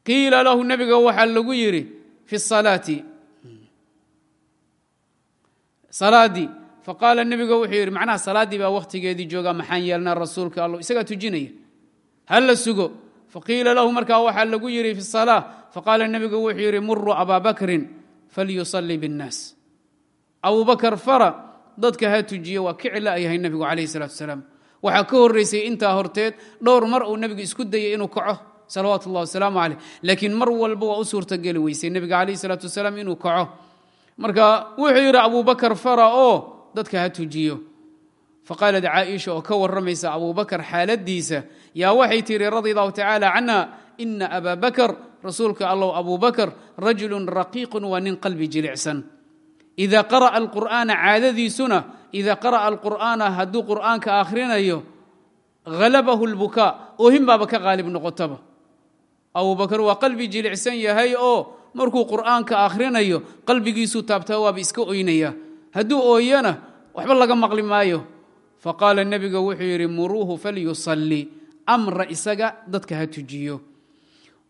qiila lahu nebiga waxaa lagu yidhi fi salaati. Salaadii faqaala nebiga wuxuu yidhi macnaha salaaddii baa wakhtigeedii jooga maxaan yeelnaa rasuulka all isagaa tujinaya. Hala sugo. Faqiila lahu markaa waxaa lagu yidhi fi salaa faqaala nebigu wuxuu yidhi muruu abaa bakrin falyusalii bاnnaas abubakar fara dadka ha tujiyo waa kici la'yahay nebigu calayh salatu wasalaam. Waxaa ka horraysay intaa horteed dhowr mar uu nebigu isku dayay inuu kaco salawaatu ullahi wasalaamu caleyh mar walba waa u suurtageli weysay nebiga calayh salaatu inuu kaco. Marka wuxuu yidhi abubakar fara oo dadka ha tujiyo. Faqaalad caaisha oo ka warramaysa abubakar xaaladiisa yaa waxay tihi radi allahu tacaala canha ina bakar rasuulka allow abubakar rajulun raqiiqun waa nin qalbi jilicsan ida qara'a alqur'aana caadadiisuna ida qara'a alqur'aana hadduu qur'aanka akhrinayo halabahu lbukaa oohin baaba ka qaalib noqotaba abubakar waa qalbi jilicsan yahay oo markuu qur'aanka akhrinayo qalbigiisuu taabtaa waaba iska oynaya hadduu ooyana waxba laga maqli maayo faqaala nebiga wuxuu yidhi muruuhu falyusalli amra isaga dadka ha tujiyo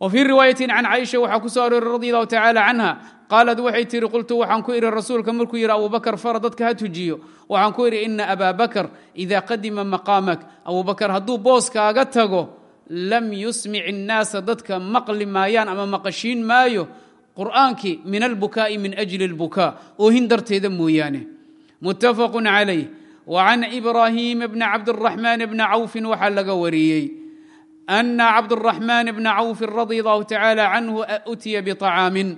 wa fii riwaayatin can caaisha waxaa ku soo arooray radi allahu tacaala canha qaalad waxay tihi qultu waxaan ku idhi rasuulka markuu yidhi abubakar fara dadka ha tujiyo waxaan ku idhi ina abaa bakar ida qadima maqaamak abubakar hadduu booskaaga tago lam yusmic innaasa dadka maqli maayaan ama maqashiin maayo qur'aankii min albukaa'i min ajli اlbukaa oohin darteeda mooyaane muttafaqu calayh وعن إبراهيم بن عبد الرحمن بن عوف waxaa laga wariyey أن cabدالرحمن بن عوف رضي الله تعالى عنه أتya بطعاam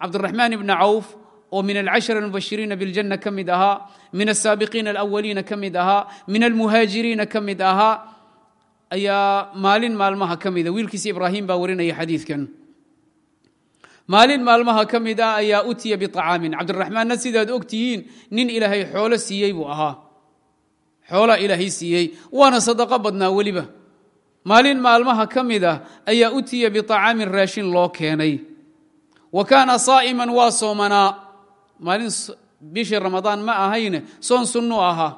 cabduraxmaan ibni cawf oo min alcashar almubashiriina biljanna ka mid ahaa min asaabiqiina alawaliina ka mid ahaa min almuhaajiriina ka mid ahaa ayaa maalin maalmaha ka mida wiilkiisi ibraahim baa warinaya xadiidkan maalin maalmaha ka mid ah ayaa utiya biacaamin cabdiraxmaanna sidaad og tihiin nin ilaahay xoolo siiyey buu ahaa xoolaa ilaahay siiyey waana sadaqo badnaa weliba maalin maalmaha ka mid ah ayaa utiya biacaamin raashin loo keenay wa kaana saa'iman waa soomanaa. Maalin bishii ramadaan ma ahayne soon sunnuu ahaa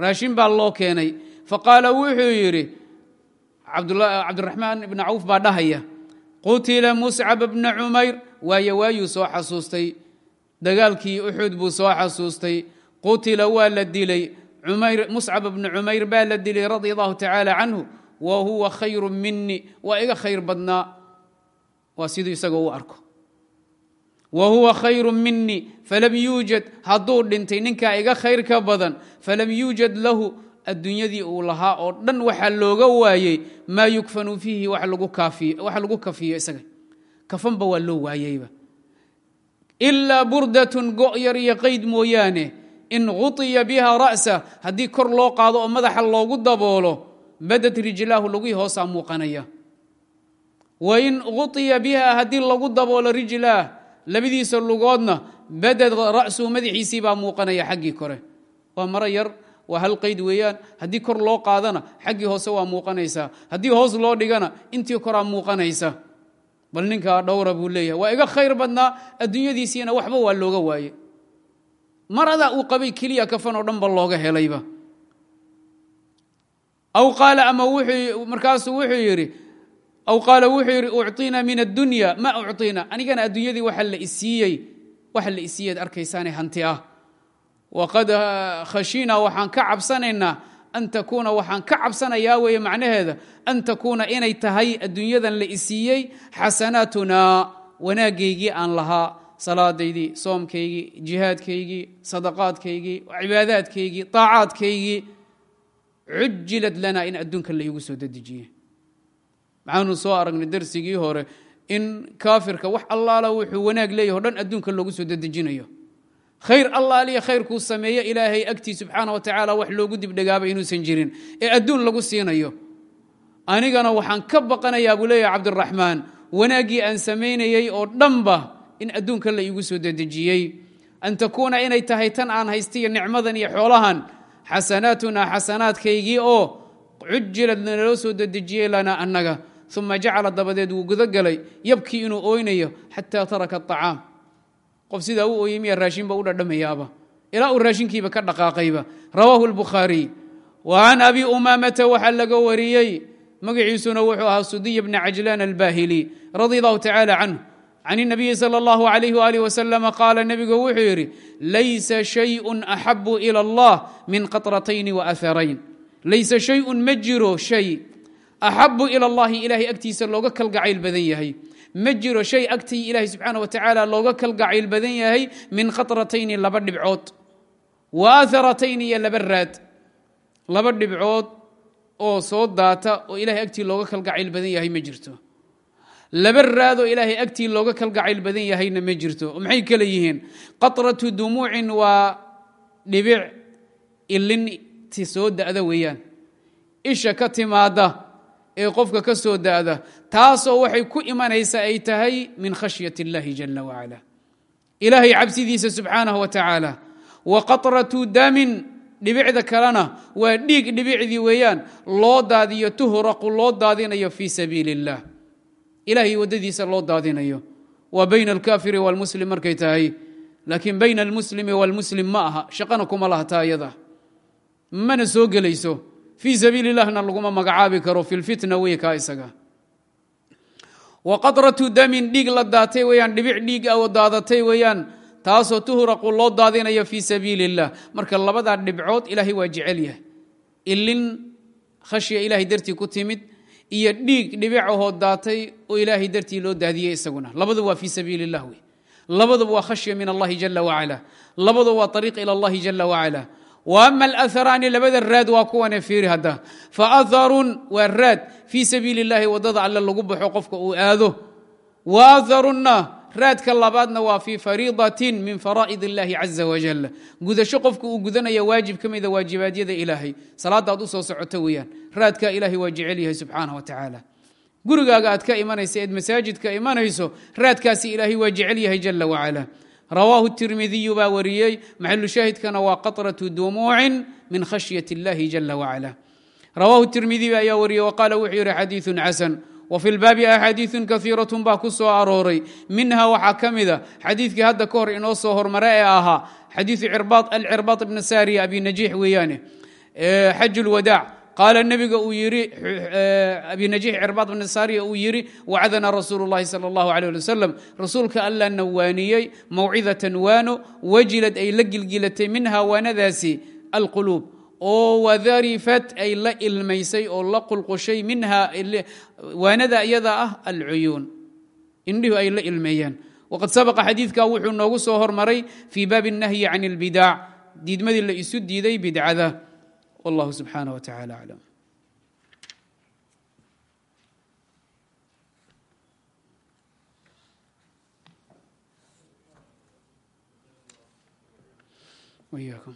raashin baa loo keenay. Faqaala wuxuu yidhi cabdiraxmaan ibni cawf baa dhahaya qutila muscab bna cumayr. Waayo waayuu soo xasuustay. Dagaalkii uxud buu soo xasuustay. Qutila waa la dilay. Muscab bna cumayr baa la dilay radia allahu tacaala canhu. Wa huwa khayru mini waa iga khayr badnaa. Waa siduu isagoo u arko wa huwa khayru mini falam yuujad hadduu dhintay ninkaa iga khayr ka badan falam yuujad lahu. Adduunyadii uu lahaa oo dhan waxaa looga waayey maa yukfanu fiihi wax lagu kafiyo isaga. Kafanba waa loo waayeyba. Ilaa burdatun go' yar iyo qayd mooyaane in gutiya biha ra'sa. Haddii kor loo qaado oo madaxa loogu daboolo badad rijlaahu lagii hoosaa muuqanaya. Wa in gutiya biha haddii lagu daboolo rijlaah labadiisa lugoodna badad ra'suhu madaxiisii baa muuqanaya xaggii kore. Waa maro yar waa hal qayd weeyaan. Haddii kor loo qaadana xaggii hoose waa muuqanaysaa. Haddii hoos loo dhigana intii koraa muuqanaysa. Bal ninkaa dhowra buu leeyahay. Waa iga khayr badnaa adduunyadiisiina waxba waa looga waaye. Maradaa uu qabay keliya kafan oo dhan ba looga helayba. Aw qaala ama markaasuu wuxuu yidhi aw qaala wuxuu yidhi ucطina min addunya ma ucطina anigana adduunyadii waxa la isiiyey waxa la isiiyeed arkaysaane hanti ah waqad khashiinaa waxaan ka cabsanaynaa an takuuna waxaan ka cabsanayaa weeye macnaheeda an takuuna inay tahay adduunyadan la isiiyey xasanaatunaa wanaagaygii aan lahaa salaadaydii soomkaygii jihaadkaygii sadaqaadkaygii cibaadaadkaygii طaacaadkaygii cujilad lana in adduunka la iigu soo dedejiye maxaanu soo aragnay darsigii hore in kaafirka wax allaala wuxuu wanaag leeyahy o dhan adduunka loogu soo dedejinayo. Khayr allaaliya khayrkuu sameeye ilaahay agtii subxaana wa tacaala wax loogu dibdhegaaba inuusan jirin ee adduun lagu siinayo. Anigana waxaan ka baqanayaa buu leeyahay cabdiraxmaan wanaaggii aan samaynayey oo dhanba in adduunka la iigu soo dedejiyey. An takuuna inay tahay tan aan haystiyo nicmadan iyo xoolahan xasanaatunaa xasanaadkaygii oo cujilad naloo soo dedejiyey lana annaga uma jacala dabadeed wuu gudogelay yabkii inuu ooynayo xataa taraka acaam qof sidaa u ooyey miya raashinba u dhadhamayaaba ilaa uu raashinkiiba ka dhaqaaqayba rawaahu lbukhaariy wa can abi umaamata waxaa laga wariyey magaciisuna wuxuu ahaa sudiy bni cajlaan albaahili radi allahu tacaala canhu can الnabiyi salى اllahu alayh walih waslama qaala nebigu wuxuu yidhi laysa shayءu axabu ilى اllah min qaطratayni waaharayn laysa shayun ma jiro shay axabu ila allahi ilaahay agtiisa looga kalgacayl badan yahay ma jiro shay agtii ilaahay subxaana wa tacaala looga kalgacayl badan yahay min khatratayni laba dhibcood wa aharatayni iyo laba raad laba dhibcood oo soo daata oo ilahay agtii looga kalgacayl badan yahay ma jirto laba raadoo ilaahay agtii looga kalgacayl badan yahayna ma jirto maxay kale yihiin qatratu dumuucin waa dhibic ilinti soo da'da weeyaan isha ka timaada ee qofka ka soo da'da taasoo waxay ku imanaysa ay tahay min khashyat اllahi jala wacala ilaahay cabsidiisa subxaanaه wa tacaala wa qatratu damin dhibicda kalena waa dhiig dhibicdii weeyaan loo daadiyo tuhraqu loo daadinayo fii sabiili اllah ilahay waddadiisa loo daadinayo waa bayna alkafiri wاlmuslim markay tahay laakiin bayna almuslimi wاlmuslim ma aha shaqana kuma laha taa iyada mana soo gelayso fii sabiili illahna laguma magacaabi karo fi wey kaa isaga wa qatratu damin dhiig la daatay weyaan dhibic dhiig oo daadatay weeyaan taasoo tuhraqu loo daadinayo fii sabiili اllah marka labadaa dhibcood ilaahay waa jecel yahay ilin khashya ilahay dartii ku timid iyo dhiig dhibicahoo daatay oo ilaahay dartii loo daadiyey isaguna labaduba waa fii sabiili اllah wey labaduba waa khashya min allahi jala wacala labaduba waa ariiq ila allahi jala wacala wa ama alaharaani labada raad waa kuwane fiiri hadda faatharun waa raad fii sabiili اllahi waddada alle lagu baxo qofka uu aado wa atharunna raadka labaadna waa fii fariidatin min faraa'id اllahi caza wajal gudasho qofka uu gudanaya waajib ka mida waajibaadyada ilaahay salaadaad u soo socoto weeyaan raadkaa ilahay waa jecel yahay subxaanah wa tacaala gurigaaga aad ka imanaysa eed masaajidka imanayso raadkaasi ilaahay waa jecel yahay jala wacala rawaahu tirmidiyu baa wariyey maxalu shaahidkana waa qatratu dumuucin min khashyat اllahi jala wacala rawaahu tirmidiy ayaa wariyey waqaala wuxuu yihi xadiiثu xasan wfi lbaabi axaadiiثu kaiiraة baa ku soo arooray minha waxaa ka mida xadiidkii hadda ka hor inoo soo hormare ee ahaa xadiiثu alcirbaad bn sariya abi najiix weeyaane xaj اlwadaac qaala nebiga uu yii abi najiix cirbaad bn sariya uu yidhi wacdana rasuulu اllahi salى اllahu alيه ali wasalam rasuulka allaana waaniyey mawcidatan waano wajilad ay la gilgilatay minha waanadaasi alquluub oo wadarifat ay la ilmaysay oo la qulqushay minha waanada iyada ah alcuyuun indhihu ay la ilmeeyaan waqad sabaqa xadiidka wuxuu noogu soo hormaray fii baabi الnahyi can اlbidac diidmadii la isu diiday bidcada والله سبحانه وتعالى أعلم وإياكم